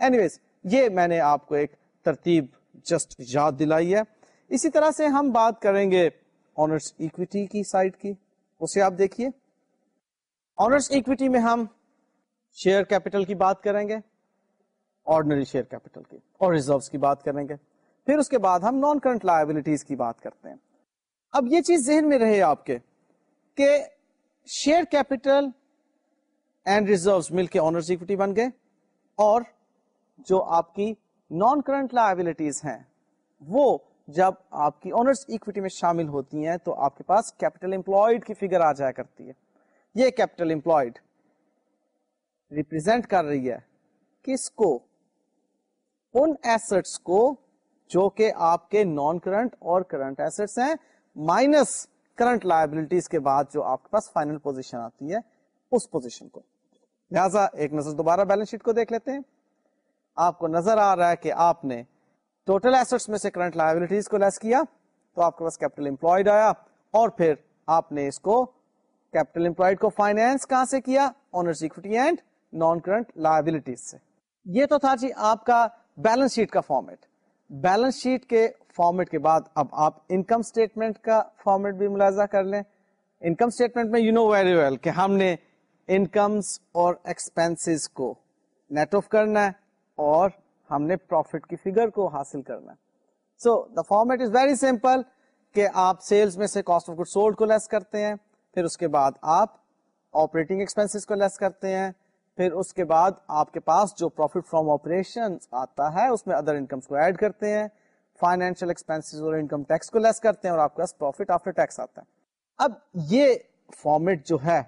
anyways یہ میں نے آپ کو ایک ترتیب جسٹ یاد دلائی ہے۔ اسی طرح سے ہم بات کریں گے آنرس اکویٹی کی سائڈ کی۔ اسے آپ دیکھیے۔ آنرس اکویٹی میں ہم شیئر کیپٹل کی بات کریں گے۔ آرڈنری شیئر کیپٹل کی اور ریزروس کی بات کریں گے۔ پھر اس کے بعد ہم نان کرنٹ لائبلٹیز کی بات کرتے ہیں۔ اب یہ چیز ذہن میں رہے آپ کے کہ شیئر کیپٹل اینڈ ریزرو مل کے آنرس اکوٹی بن گئے اور جو آپ کی نان کرنٹ لائبلٹیز ہیں، وہ جب آپ کی آنرس اکوٹی میں شامل ہوتی ہیں تو آپ کے پاس کیپٹل امپلائڈ کی فگر آ جایا کرتی ہے۔ یہ کیپٹل امپلائڈ ریپرزینٹ کر رہی ہے کس کو؟ ان ایسٹس کو جو کہ آپ کے نان کرنٹ اور کرنٹ ایسٹس ہیں مائنس کرنٹ لائبلٹیز کے بعد جو آپ کے پاس فائنل پوزیشن آتی ہے اس پوزیشن کو۔ لہذا ایک نظر دوبارہ بیلنس شیٹ کو دیکھ لیتے ہیں۔ آپ کو نظر آ رہا ہے کہ آپ نے ٹوٹل ایسٹس میں سے کرنٹ لائبلٹیز کو لیس کیا، تو آپ کے پاس کیپٹل امپلائڈ آیا اور پھر آپ نے اس کو کیپٹل امپلائڈ کو فائنینس کہاں سے کیا؟ Owners equity and non current liabilities سے۔ یہ تو تھا جی آپ کا بیلنس شیٹ کا فارمیٹ بیلنس شیٹ کے فارمیٹ کے بعد اب آپ انکم اسٹیٹمنٹ کا فارمیٹ بھی ملاحظہ کر لیں۔ انکم اسٹیٹمنٹ میں یو نو ویری ویل کہ ہم نے انکمس اور ایکسپینس کو نیٹ آف کرنا ہے۔ اور ہم نے پروفٹ کی فگر کو حاصل کرنا so the format is very simple کہ آپ سیلس میں سے کاسٹ آف گڈ سولڈ کو لیس کرتے ہیں، پھر اس کے بعد آپ آپریٹنگ ایکسپینس کو لیس کرتے ہیں، پھر اس کے بعد آپ کے پاس جو پروفٹ فرام آپریشن آتا ہے، اس میں ادر انکم کو ایڈ کرتے ہیں۔ فائنینشیل ایکسپینس اور انکم ٹیکس کو لیس کرتے ہیں اور آپ کے پاس پروفٹ آفٹر ٹیکس آتا ہے۔ اب یہ فارمیٹ جو ہے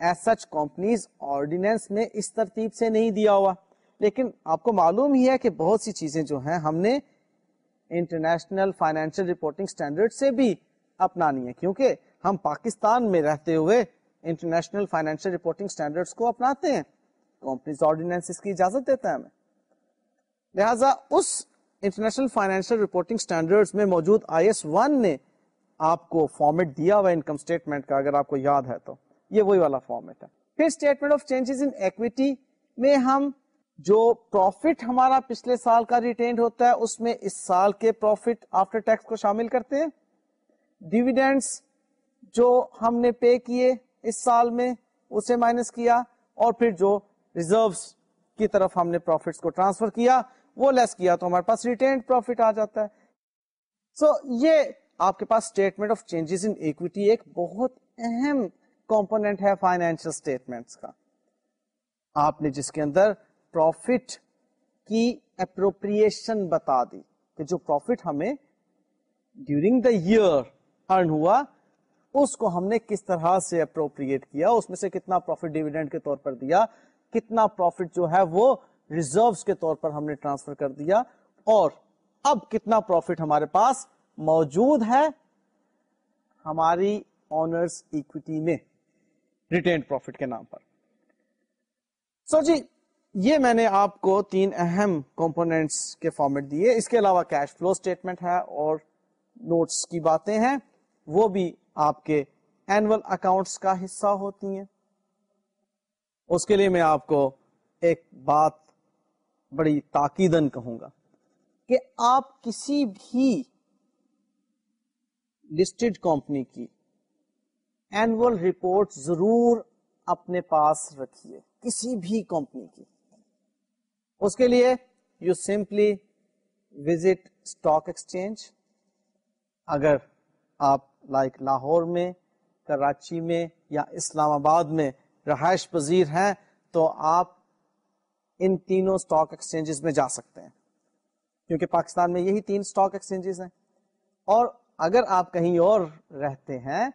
ایز سچ کمپنیز آرڈیننس میں اس ترتیب سے نہیں دیا ہوا۔ لیکن آپ کو معلوم ہی ہے کہ بہت سی چیزیں جو ہیں ہم نے انٹرنیشنل فائنینشیل رپورٹنگ اسٹینڈرڈ سے بھی اپنانی ہے کیونکہ ہم پاکستان میں رہتے ہوئے انٹرنیشنل فائنینشیل رپورٹنگ اسٹینڈرڈ کو اپناتے ہیں۔ کمپنیز آرڈیننس کی اجازت دیتا ہے ہمیں۔ لہذا اس انٹرنیشنل فائنینشیل رپورٹنگ اسٹینڈرڈ میں موجود آئی ایس ون نے آپ کو فارمیٹ دیا ہوا انکم اسٹیٹمنٹ کا، اگر آپ کو یاد ہے تو۔ یہ وہی والا فارمیٹ ہے۔ پھر statement of changes in equity میں ہم جو پروفٹ ہمارا پچھلے سال کا ریٹینڈ ہوتا ہے اس میں اس سال کے پروفٹ آفٹر ٹیکس کو شامل کرتے ہیں۔ ڈیویڈینڈس جو ہم نے پے کیے اس سال میں اسے مائنس کیا اور پھر جو ریزروس کی طرف ہم نے پروفٹس کو ٹرانسفر کیا وہ لیس کیا تو ہمارے پاس ریٹینڈ پروفٹ آ جاتا ہے۔ سو so, یہ آپ کے پاس statement of changes in equity ایک بہت اہم کمپونیٹ ہے فائنینشیل اسٹیٹمنٹس کا۔ آپ نے جس کے اندر پروفٹ کی اپروپریشن بتا دی کہ جو پروفٹ ہمیں ڈیورنگ دا ایئر ارن ہوا، اس کو ہم نے کس طرح سے اپروپریٹ کیا، اس میں سے کتنا پروفٹ ڈیویڈنڈ کے طور پر دیا، کتنا پروفٹ جو ہے وہ ریزروس کے طور پر ہم نے ٹرانسفر کر دیا، اور اب کتنا پروفٹ ہمارے پاس موجود ہے ہماری آنرس اکوٹی میں ریٹینڈ پروفٹ کے نام پر۔ سو so جی یہ میں نے آپ کو تین اہم کمپونیٹس کے فارمیٹ دیے۔ اس کے علاوہ کیش فلو اسٹیٹمنٹ ہے اور نوٹس کی باتیں ہیں۔ وہ بھی آپ کے اینول اکاؤنٹس کا حصہ ہوتی ہیں۔ اس کے لیے میں آپ کو ایک بات بڑی تاکیدن کہوں گا کہ آپ کسی بھی لسٹڈ کمپنی کی اینول رپورٹ ضرور اپنے پاس رکھیے۔ کسی بھی کمپنی کی۔ اس کے لیے you simply visit stock exchange اگر آپ لائک لاہور میں، کراچی میں یا اسلام آباد میں رہائش پذیر ہیں، تو آپ ان تینوں اسٹاک ایکسچینجز میں جا سکتے ہیں۔ کیونکہ پاکستان میں یہی تین اسٹاک ایکسچینجز ہیں۔ اور اگر آپ کہیں اور رہتے ہیں،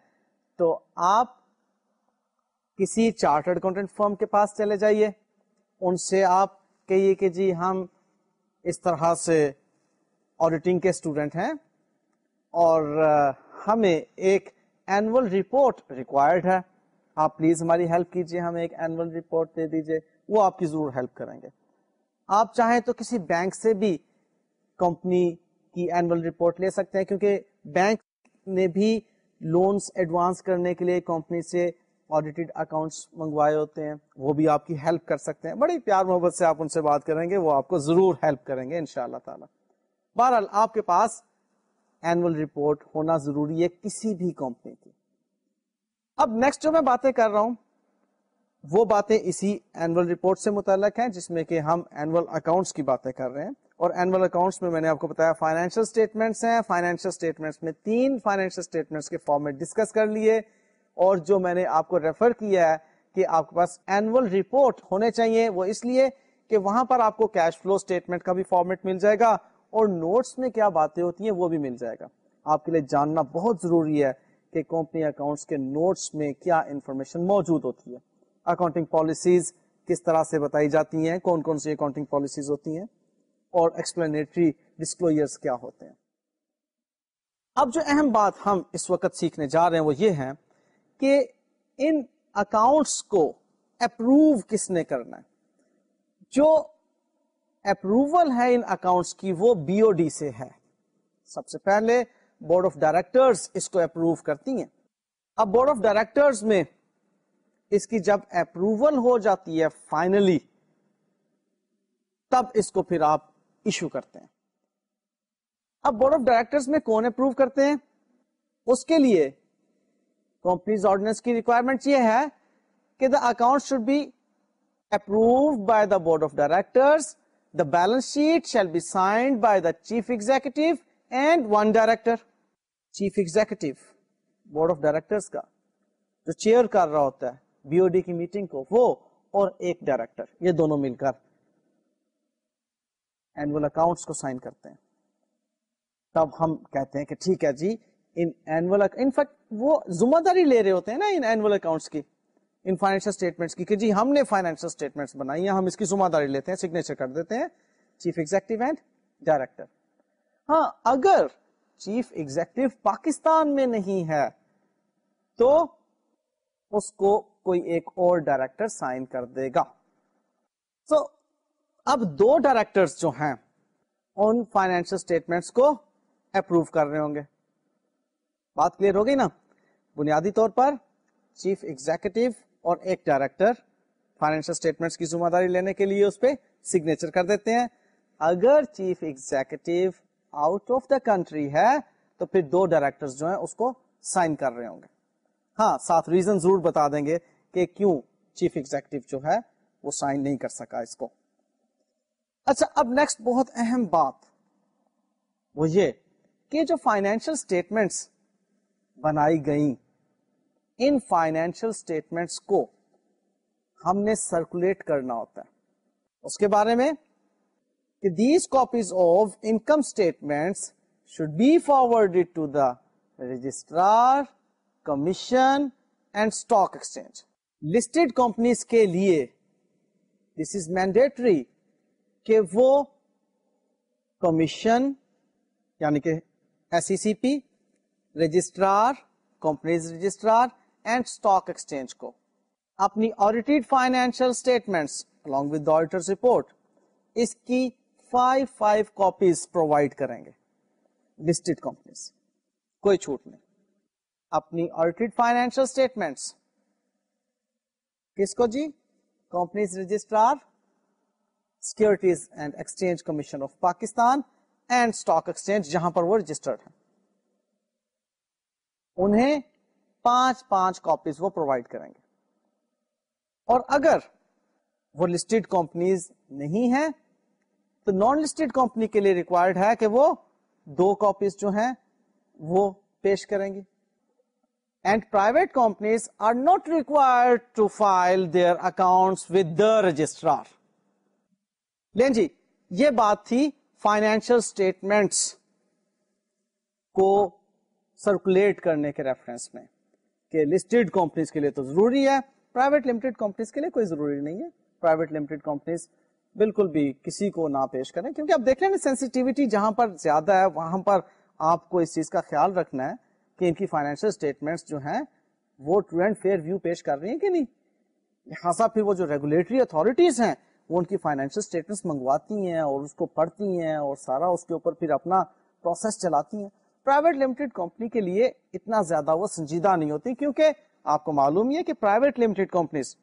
تو آپ کسی چارٹرڈ اکاؤنٹنٹ فرم کے پاس چلے جائیے۔ ان سے آپ کہیے کہ جی ہم اس طرح سے آڈیٹنگ کے اسٹوڈنٹ ہیں اور ہمیں ایک اینول رپورٹ ریکوائرڈ ہے۔ آپ پلیز ہماری ہیلپ کیجیے ہمیں ایک اینول رپورٹ دے دیجیے وہ آپ کی ضرور ہیلپ کریں گے۔ آپ چاہیں تو کسی بینک سے بھی کمپنی کی اینول رپورٹ لے سکتے ہیں، کیونکہ بینک نے بھی لونس ایڈوانس کرنے کے لیے کمپنی سے آڈیٹڈ اکاؤنٹس منگوائے ہوتے ہیں، وہ بھی آپ کی ہیلپ کر سکتے ہیں۔ بڑی پیار محبت سے آپ ان سے بات کریں گے، وہ آپ کو ضرور ہیلپ کریں گے ان شاء اللہ تعالی۔ بہرحال، آپ کے پاس اینول رپورٹ ہونا ضروری ہے کسی بھی کمپنی کی۔ اب نیکسٹ جو میں باتیں کر رہا ہوں، وہ باتیں اسی اینول رپورٹ سے متعلق ہیں، جس میں کہ ہم اینول اکاؤنٹس کی باتیں کر رہے ہیں۔ اور اینول اکاؤنٹس میں میں نے آپ کو بتایا فائنینشیل اسٹیٹمنٹس ہیں۔ فائنینشیل اسٹیٹمنٹس میں تین فائنینشیل اسٹیٹمنٹس کے فارمیٹ ڈسکس کر لیے۔ اور جو میں نے آپ کو ریفر کیا ہے کہ آپ کے پاس اینول رپورٹ ہونے چاہیے، وہ اس لیے کہ وہاں پر آپ کو کیش فلو اسٹیٹمنٹ کا بھی فارمیٹ مل جائے گا اور نوٹس میں کیا باتیں ہوتی ہیں وہ بھی مل جائے گا۔ آپ کے لیے جاننا بہت ضروری ہے کہ کمپنی اکاؤنٹس کے نوٹس میں کیا انفارمیشن موجود ہوتی ہے۔ اکاؤنٹنگ پالیسیز کس طرح سے بتائی جاتی ہیں، کون کون سی اکاؤنٹنگ پالیسیز ہوتی ہیں، اور ایکسپلینیٹری ڈسکلوئر کیا ہوتے ہیں۔ اب جو اہم بات ہم اس وقت سیکھنے جا رہے ہیں وہ یہ ہے کہ ان اکاؤنٹس کو اپروو کس نے کرنا ہے؟ جو اپروول ہے ان اکاؤنٹس کی وہ بی او ڈی سے ہے۔ سب سے پہلے بورڈ آف ڈائریکٹرز اس کو اپروو کرتی ہیں۔ اب بورڈ آف ڈائریکٹرز میں اس کی جب اپروول ہو جاتی ہے فائنلی تب اس کو پھر آپ ایشو کرتے ہیں۔ اب بورڈ آف ڈائریکٹرز میں کون اپروو کرتے ہیں؟ اس کے لیے کمپنیز آرڈیننس کی ریکوائرمنٹ یہ ہے کہ the account should be approved by the board of directors the balance sheet shall be signed by the chief executive and one director chief executive board of director کا، جو chair کر رہا ہوتا ہے بی او ڈی کی meeting کو، وہ اور ایک ڈائریکٹر یہ دونوں مل کر اینوئل اکاؤنٹس کو سائن کرتے ہیں. تب ہم کہتے ہیں کہ ٹھیک ہے جی ان اینوئل انفیکٹ وہ ذمہ داری لے رہے ہوتے ہیں نا ان اینوئل اکاؤنٹس کی ان فائنینشیل اسٹیٹمنٹس کی کہ جی ہم نے فائنینشیل اسٹیٹمنٹس بنائی ہیں ہم اس کی ذمہ داری لیتے ہیں سگنیچر کر دیتے ہیں چیف ایگزیکٹو اینڈ ڈائریکٹر ہاں اگر چیف ایگزیکٹو پاکستان میں نہیں ہے تو اس کو کوئی ایک اور ڈائریکٹر سائن کر دے گا۔ سو so, اب دو ڈائریکٹر جو ہیں ان فائنینشیل اسٹیٹمنٹس کو اپروو کر رہے ہوں گے۔ بات کلیئر ہو گئی نا؟ بنیادی طور پر چیف ایگزیکٹو اور ایک ڈائریکٹر فائنینشیل اسٹیٹمنٹس کی ذمہ داری لینے کے لیے اس پہ سگنیچر کر دیتے ہیں۔ اگر chief executive out of the country ہے، تو پھر دو ڈائریکٹر جو ہیں اس کو سائن کر رہے ہوں گے۔ ہاں ساتھ ریزن ضرور بتا دیں گے کہ کیوں چیف ایگزیکٹو جو ہے وہ سائن نہیں کر سکا اس کو۔ اچھا اب نیکسٹ بہت اہم بات وہ یہ کہ جو فائنینشیل اسٹیٹمنٹس بنائی گئی ان فائنینشیل اسٹیٹمنٹس کو ہم نے سرکولیٹ کرنا ہوتا ہے۔ اس کے بارے میں کہ these copies of income statements should be forward to the registrar commission and stock exchange listed companies کے لیے دس از مینڈیٹری کہ وہ کمیشن یعنی کہ S C P registrar companies registrar and stock exchange کو اپنی audited financial statements along with the auditor's report اس کی فائیو فائیو کاپیز پرووائڈ کریں گے لسٹڈ کمپنیز کوئی چھوٹ نہیں اپنی آڈیٹیڈ فائنینشیل اسٹیٹمنٹس کس کو جی companies registrar securities and exchange commission of Pakistan and stock exchange جہاں پر وہ رجسٹرڈ ہیں انہیں پانچ پانچ کاپیز وہ پرووائڈ کریں گے۔ اور اگر وہ لسٹڈ کمپنیز نہیں ہیں، تو نان لسٹڈ کمپنی کے لیے ریکوائرڈ ہے کہ وہ دو کاپیز جو ہیں وہ پیش کریں گے۔ And private companies are not required to file their account with the registrar لین جی یہ بات تھی فائنینشل اسٹیٹمنٹس کو سرکولیٹ کرنے کے ریفرنس میں۔ کہ لسٹڈ کمپنیز کے لیے تو ضروری ہے۔ پرائیویٹ لمیٹڈ کمپنیز کے لیے کوئی ضروری نہیں ہے۔ پرائیویٹ لمیٹڈ کمپنیز بالکل بھی کسی کو نہ پیش کریں۔ کیونکہ آپ دیکھ لیں سینسٹیوٹی جہاں پر زیادہ ہے، وہاں پر آپ کو اس چیز کا خیال رکھنا ہے کہ ان کی فائنینشیل اسٹیٹمنٹس جو ہیں، وہ ٹرو اینڈ فیئر ویو پیش کر رہی ہیں کہ نہیں؟ لہٰذا پھر وہ جو ریگولیٹری اتھارٹیز ہیں، وہ ان کی فائنینشیل اسٹیٹمنٹس منگواتی ہیں اور اس کو پڑھتی ہیں اور سارا اس کے اوپر پھر اپنا پروسیس چلاتی ہیں۔ پرائیویٹ لمیٹڈ کمپنی کے لیے اتنا زیادہ وہ سنجیدہ نہیں ہوتی، کیونکہ آپ کو معلوم ہی ہے کہ پرائیویٹ لمیٹڈ کمپنیز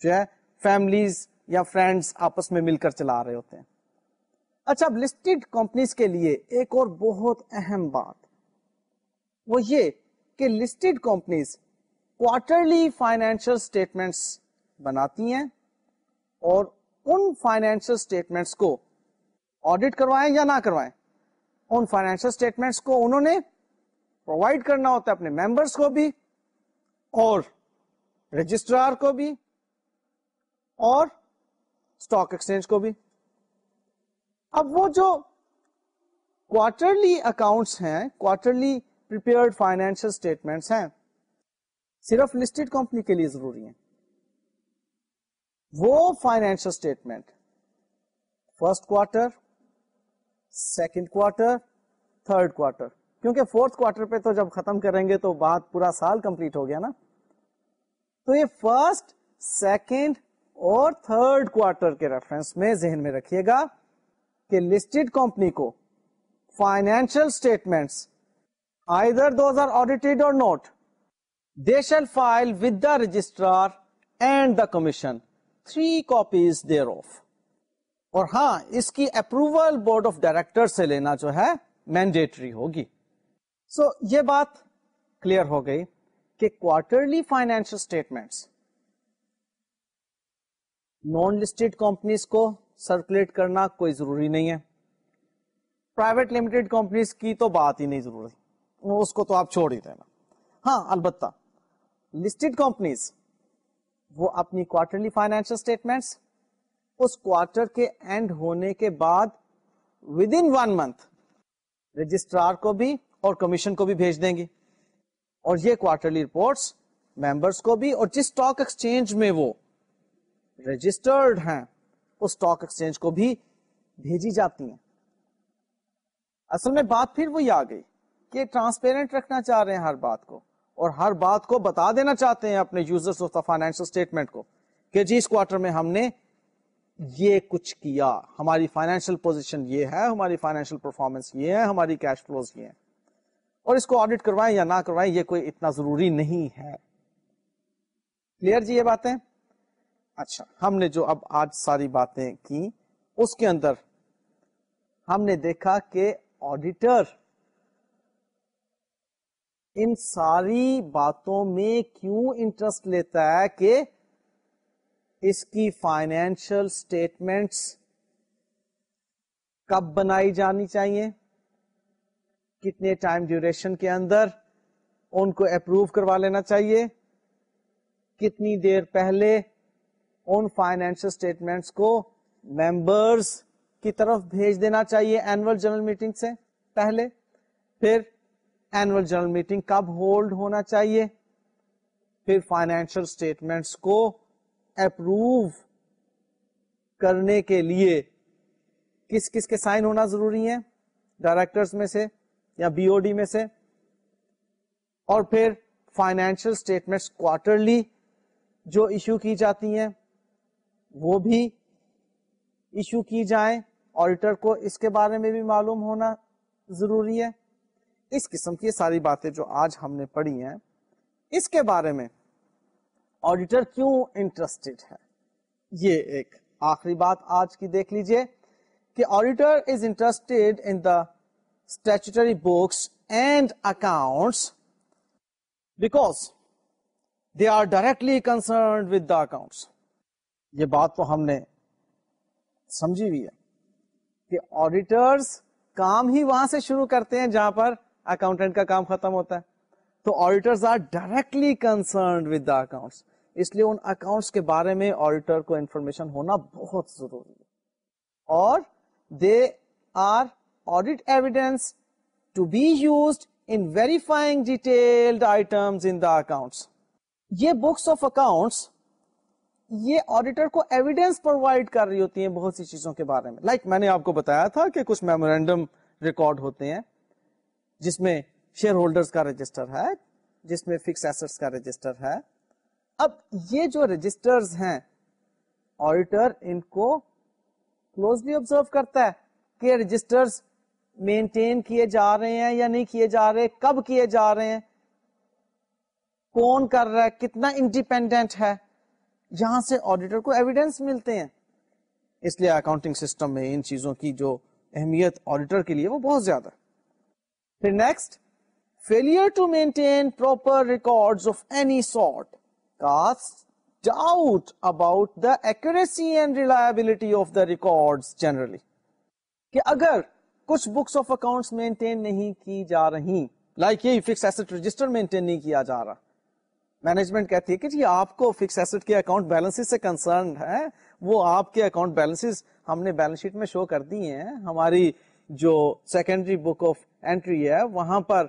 جو ہے فیملیز یا فرینڈز آپس میں مل کر چلا رہے ہوتے ہیں۔ اچھا اب لسٹڈ کمپنیز کے لیے ایک اور بہت اہم بات۔ وہ یہ کہ listed companies quarterly financial statements بناتی ہیں اور ان فائنینشل اسٹیٹمنٹس کو آڈٹ کروائیں یا نہ کروائیں۔ ان فائنینشل اسٹیٹمنٹس کو انہوں نے پرووائڈ کرنا ہوتا ہے، اپنے ممبرس کو بھی اور رجسٹرار کو بھی اور اسٹاک ایکسچینج کو بھی۔ اب وہ جو کوارٹرلی اکاؤنٹس ہیں کوارٹرلی فائنینشل اسٹیٹمنٹس ہیں، صرف لسٹڈ کمپنی کے لیے ضروری ہیں۔ وہ financial statement first quarter second quarter third quarter کیونکہ فورتھ کوارٹر پہ تو جب ختم کریں گے تو بات پورا سال کمپلیٹ ہو گیا نا۔ تو یہ فرسٹ سیکنڈ اور تھرڈ کوارٹر کے ریفرنس میں ذہن میں رکھیے گا کہ لسٹڈ کمپنی کو financial statements either those are audited اور not they shall file with the registrar and the commission three copies thereof اور ہاں اس کی اپروول بورڈ آف ڈائریکٹر سے لینا جو ہے مینڈیٹری ہوگی۔ سو so, یہ بات کلیئر ہو گئی کہ quarterly financial statements non listed companies کو سرکولیٹ کرنا کوئی ضروری نہیں ہے۔ پرائیویٹ لمیٹڈ کمپنیز کی تو بات ہی نہیں ضروری۔ اس کو تو آپ چھوڑ ہی دینا۔ ہاں البتہ لسٹڈ کمپنیز وہ اپنی کوارٹرلی فائنینشل اسٹیٹمنٹس اس کوارٹر کے اینڈ ہونے کے بعد within one month registrar کو بھی اور کمیشن کو بھی بھیج دیں گی اور یہ کوارٹرلی رپورٹس ممبرس کو بھی اور جس اسٹاک ایکسچینج میں وہ رجسٹرڈ ہیں، اس اسٹاک ایکسچینج کو بھی بھیجی جاتی ہیں۔ اصل میں بات پھر وہی آ گئی کہ ٹرانسپیرنٹ رکھنا چاہ رہے ہیں ہر بات کو اور ہر بات کو بتا دینا چاہتے ہیں اپنے users of the financial statement کو کہ جی اس کوارٹر میں ہم نے یہ کچھ کیا؟ ہماری فائنینشیل پوزیشن یہ ہے، ہماری فائنینشیل پرفارمنس یہ ہے، ہماری کیش فلوز یہ ہیں۔ اور اس کو آڈٹ کروائیں یا نہ کروائیں، یہ کوئی اتنا ضروری نہیں ہے۔ کلیئر جی یہ باتیں؟ اچھا ہم نے جو اب آج ساری باتیں کی، اس کے اندر ہم نے دیکھا کہ آڈیٹر ان ساری باتوں میں کیوں انٹرسٹ لیتا ہے کہ اس کی فائنینشل اسٹیٹمنٹس کب بنائی جانی چاہیے؟ کتنے ٹائم ڈیوریشن کے اندر ان کو اپروو کروا لینا چاہیے؟ کتنی دیر پہلے ان فائنینشل اسٹیٹمنٹس کو ممبرس کی طرف بھیج دینا چاہیے اینوئل جنرل میٹنگ سے پہلے؟ پھر اینوئل جنرل میٹنگ کب ہولڈ ہونا چاہیے؟ پھر فائنینشل اسٹیٹمنٹس کو اپروو کرنے کے لیے کس کس کے سائن ہونا ضروری ہے ڈائریکٹرز میں سے یا بی او ڈی میں سے؟ اور پھر فائنینشل اسٹیٹمنٹس کوارٹرلی جو ایشو کی جاتی ہیں، وہ بھی ایشو کی جائیں۔ آڈیٹر کو اس کے بارے میں بھی معلوم ہونا ضروری ہے۔ اس قسم کی ساری باتیں جو آج ہم نے پڑھی ہیں، اس کے بارے میں آڈیٹر کیوں انٹرسٹیڈ ہے؟ یہ ایک آخری بات آج کی دیکھ لیجیے کہ auditor is interested in the statutory books and accounts because they are directly concerned with the accounts. یہ بات تو ہم نے سمجھی ہوئی ہے کہ آڈیٹرس کام ہی وہاں سے شروع کرتے ہیں جہاں پر اکاؤنٹنٹ کا کام ختم ہوتا ہے۔ تو auditors are directly concerned with the accounts. اس لیے ان اکاؤنٹس کے بارے میں آڈیٹر کو انفارمیشن ہونا بہت ضروری ہے۔ اور they are audit evidence to be used in verifying detailed items in the accounts یہ بکس آف اکاؤنٹس یہ آڈیٹر کو ایویڈینس پرووائڈ کر رہی ہوتی ہیں بہت سی چیزوں کے بارے میں۔ لائک like میں نے آپ کو بتایا تھا کہ کچھ میمورینڈم ریکارڈ ہوتے ہیں جس میں شیئر ہولڈرز کا رجسٹر ہے، جس میں فکس ایسٹس کا رجسٹر ہے۔ اب یہ جو رجسٹرز ہیں آڈیٹر ان کو کلوزلی آبزرو کرتا ہے کہ رجسٹرز مینٹین کیے جا رہے ہیں یا نہیں کیے جا رہے، کب کیے جا رہے ہیں، کون کر رہا ہے، کتنا انڈیپینڈنٹ ہے، یہاں سے آڈیٹر کو ایویڈینس ملتے ہیں۔ اس لیے اکاؤنٹنگ سسٹم میں ان چیزوں کی جو اہمیت آڈیٹر کے لیے وہ بہت زیادہ پھر next failure to maintain proper record of any sort cast doubt about the accuracy and reliability of the record generally کہ اگر کچھ بکس آف اکاؤنٹ مینٹین نہیں کی جا رہی لائک یہ فکس ایسٹ رجسٹر مینٹین نہیں کیا جا رہا۔ مینجمنٹ کہتی ہے کہ جی آپ کو فکس ایسٹ کے اکاؤنٹ بیلنس سے کنسرن ہے، وہ آپ کے اکاؤنٹ بیلنس ہم نے بیلنس شیٹ میں شو کر دی ہیں۔ ہماری جو سیکنڈری بک آف اینٹری ہے، وہاں پر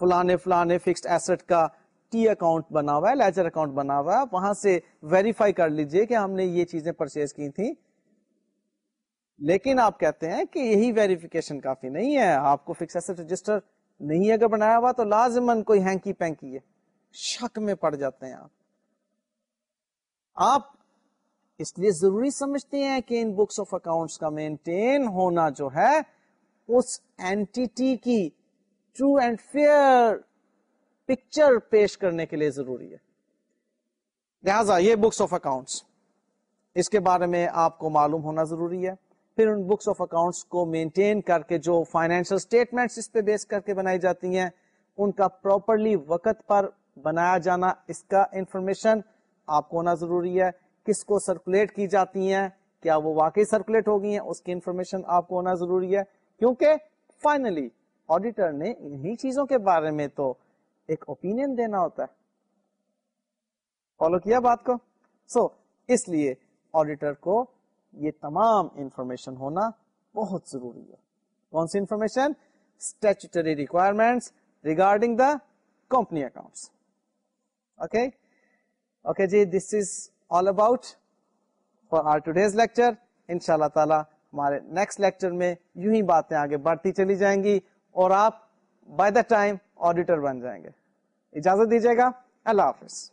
فلانے فلانے فکسڈ ایسٹ کا ٹی اکاؤنٹ بنا ہوا ہے لیجر اکاؤنٹ بنا ہوا ہے وہاں سے ویریفائی کر لیجیے کہ ہم نے یہ چیزیں پرچیز کی تھیں۔ لیکن آپ کہتے ہیں کہ یہی ویریفیکیشن کافی نہیں ہے، آپ کو فکس ایسٹ رجسٹر نہیں اگر بنایا ہوا تو لازمن کوئی ہینکی پینکی ہے۔ شک میں پڑ جاتے ہیں آپ۔ آپ اس لیے ضروری سمجھتے ہیں کہ ان بکس آف اکاؤنٹس کا مینٹین ہونا جو ہے، اس اینٹی کی ٹرو اینڈ فیئر پکچر پیش کرنے کے لیے ضروری ہے۔ لہذا یہ بکس آف اکاؤنٹس اس کے بارے میں آپ کو معلوم ہونا ضروری ہے۔ پھر ان بکس آف اکاؤنٹس کو مینٹین کر کے جو فائنینشیل اسٹیٹمنٹس اس پہ بیس کر کے بنائی جاتی ہیں، ان کا پراپرلی وقت پر بنایا جانا، اس کا انفارمیشن آپ کو ہونا ضروری ہے۔ کس کو سرکولیٹ کی جاتی ہیں، کیا وہ واقعی سرکولیٹ ہو گئی ہیں، اس کی انفارمیشن آپ کو ہونا ضروری ہے۔ کیونکہ فائنلی آڈیٹر نے انہی چیزوں کے بارے میں تو ایک اوپین دینا ہوتا ہے۔ فالو کیا بات کو؟ سو so, اس لیے آڈیٹر کو یہ تمام انفارمیشن ہونا بہت ضروری ہے۔ کون سی information statutory requirement regarding the company accounts okay okay G this is all about for our today's lecture ان شاء اللہ تعالی ہمارے نیکسٹ لیکچر میں یوں ہی باتیں آگے بڑھتی چلی جائیں گی اور آپ بائی دا ٹائم آڈیٹر بن جائیں گے۔ اجازت دیجیے گا۔ اللہ حافظ۔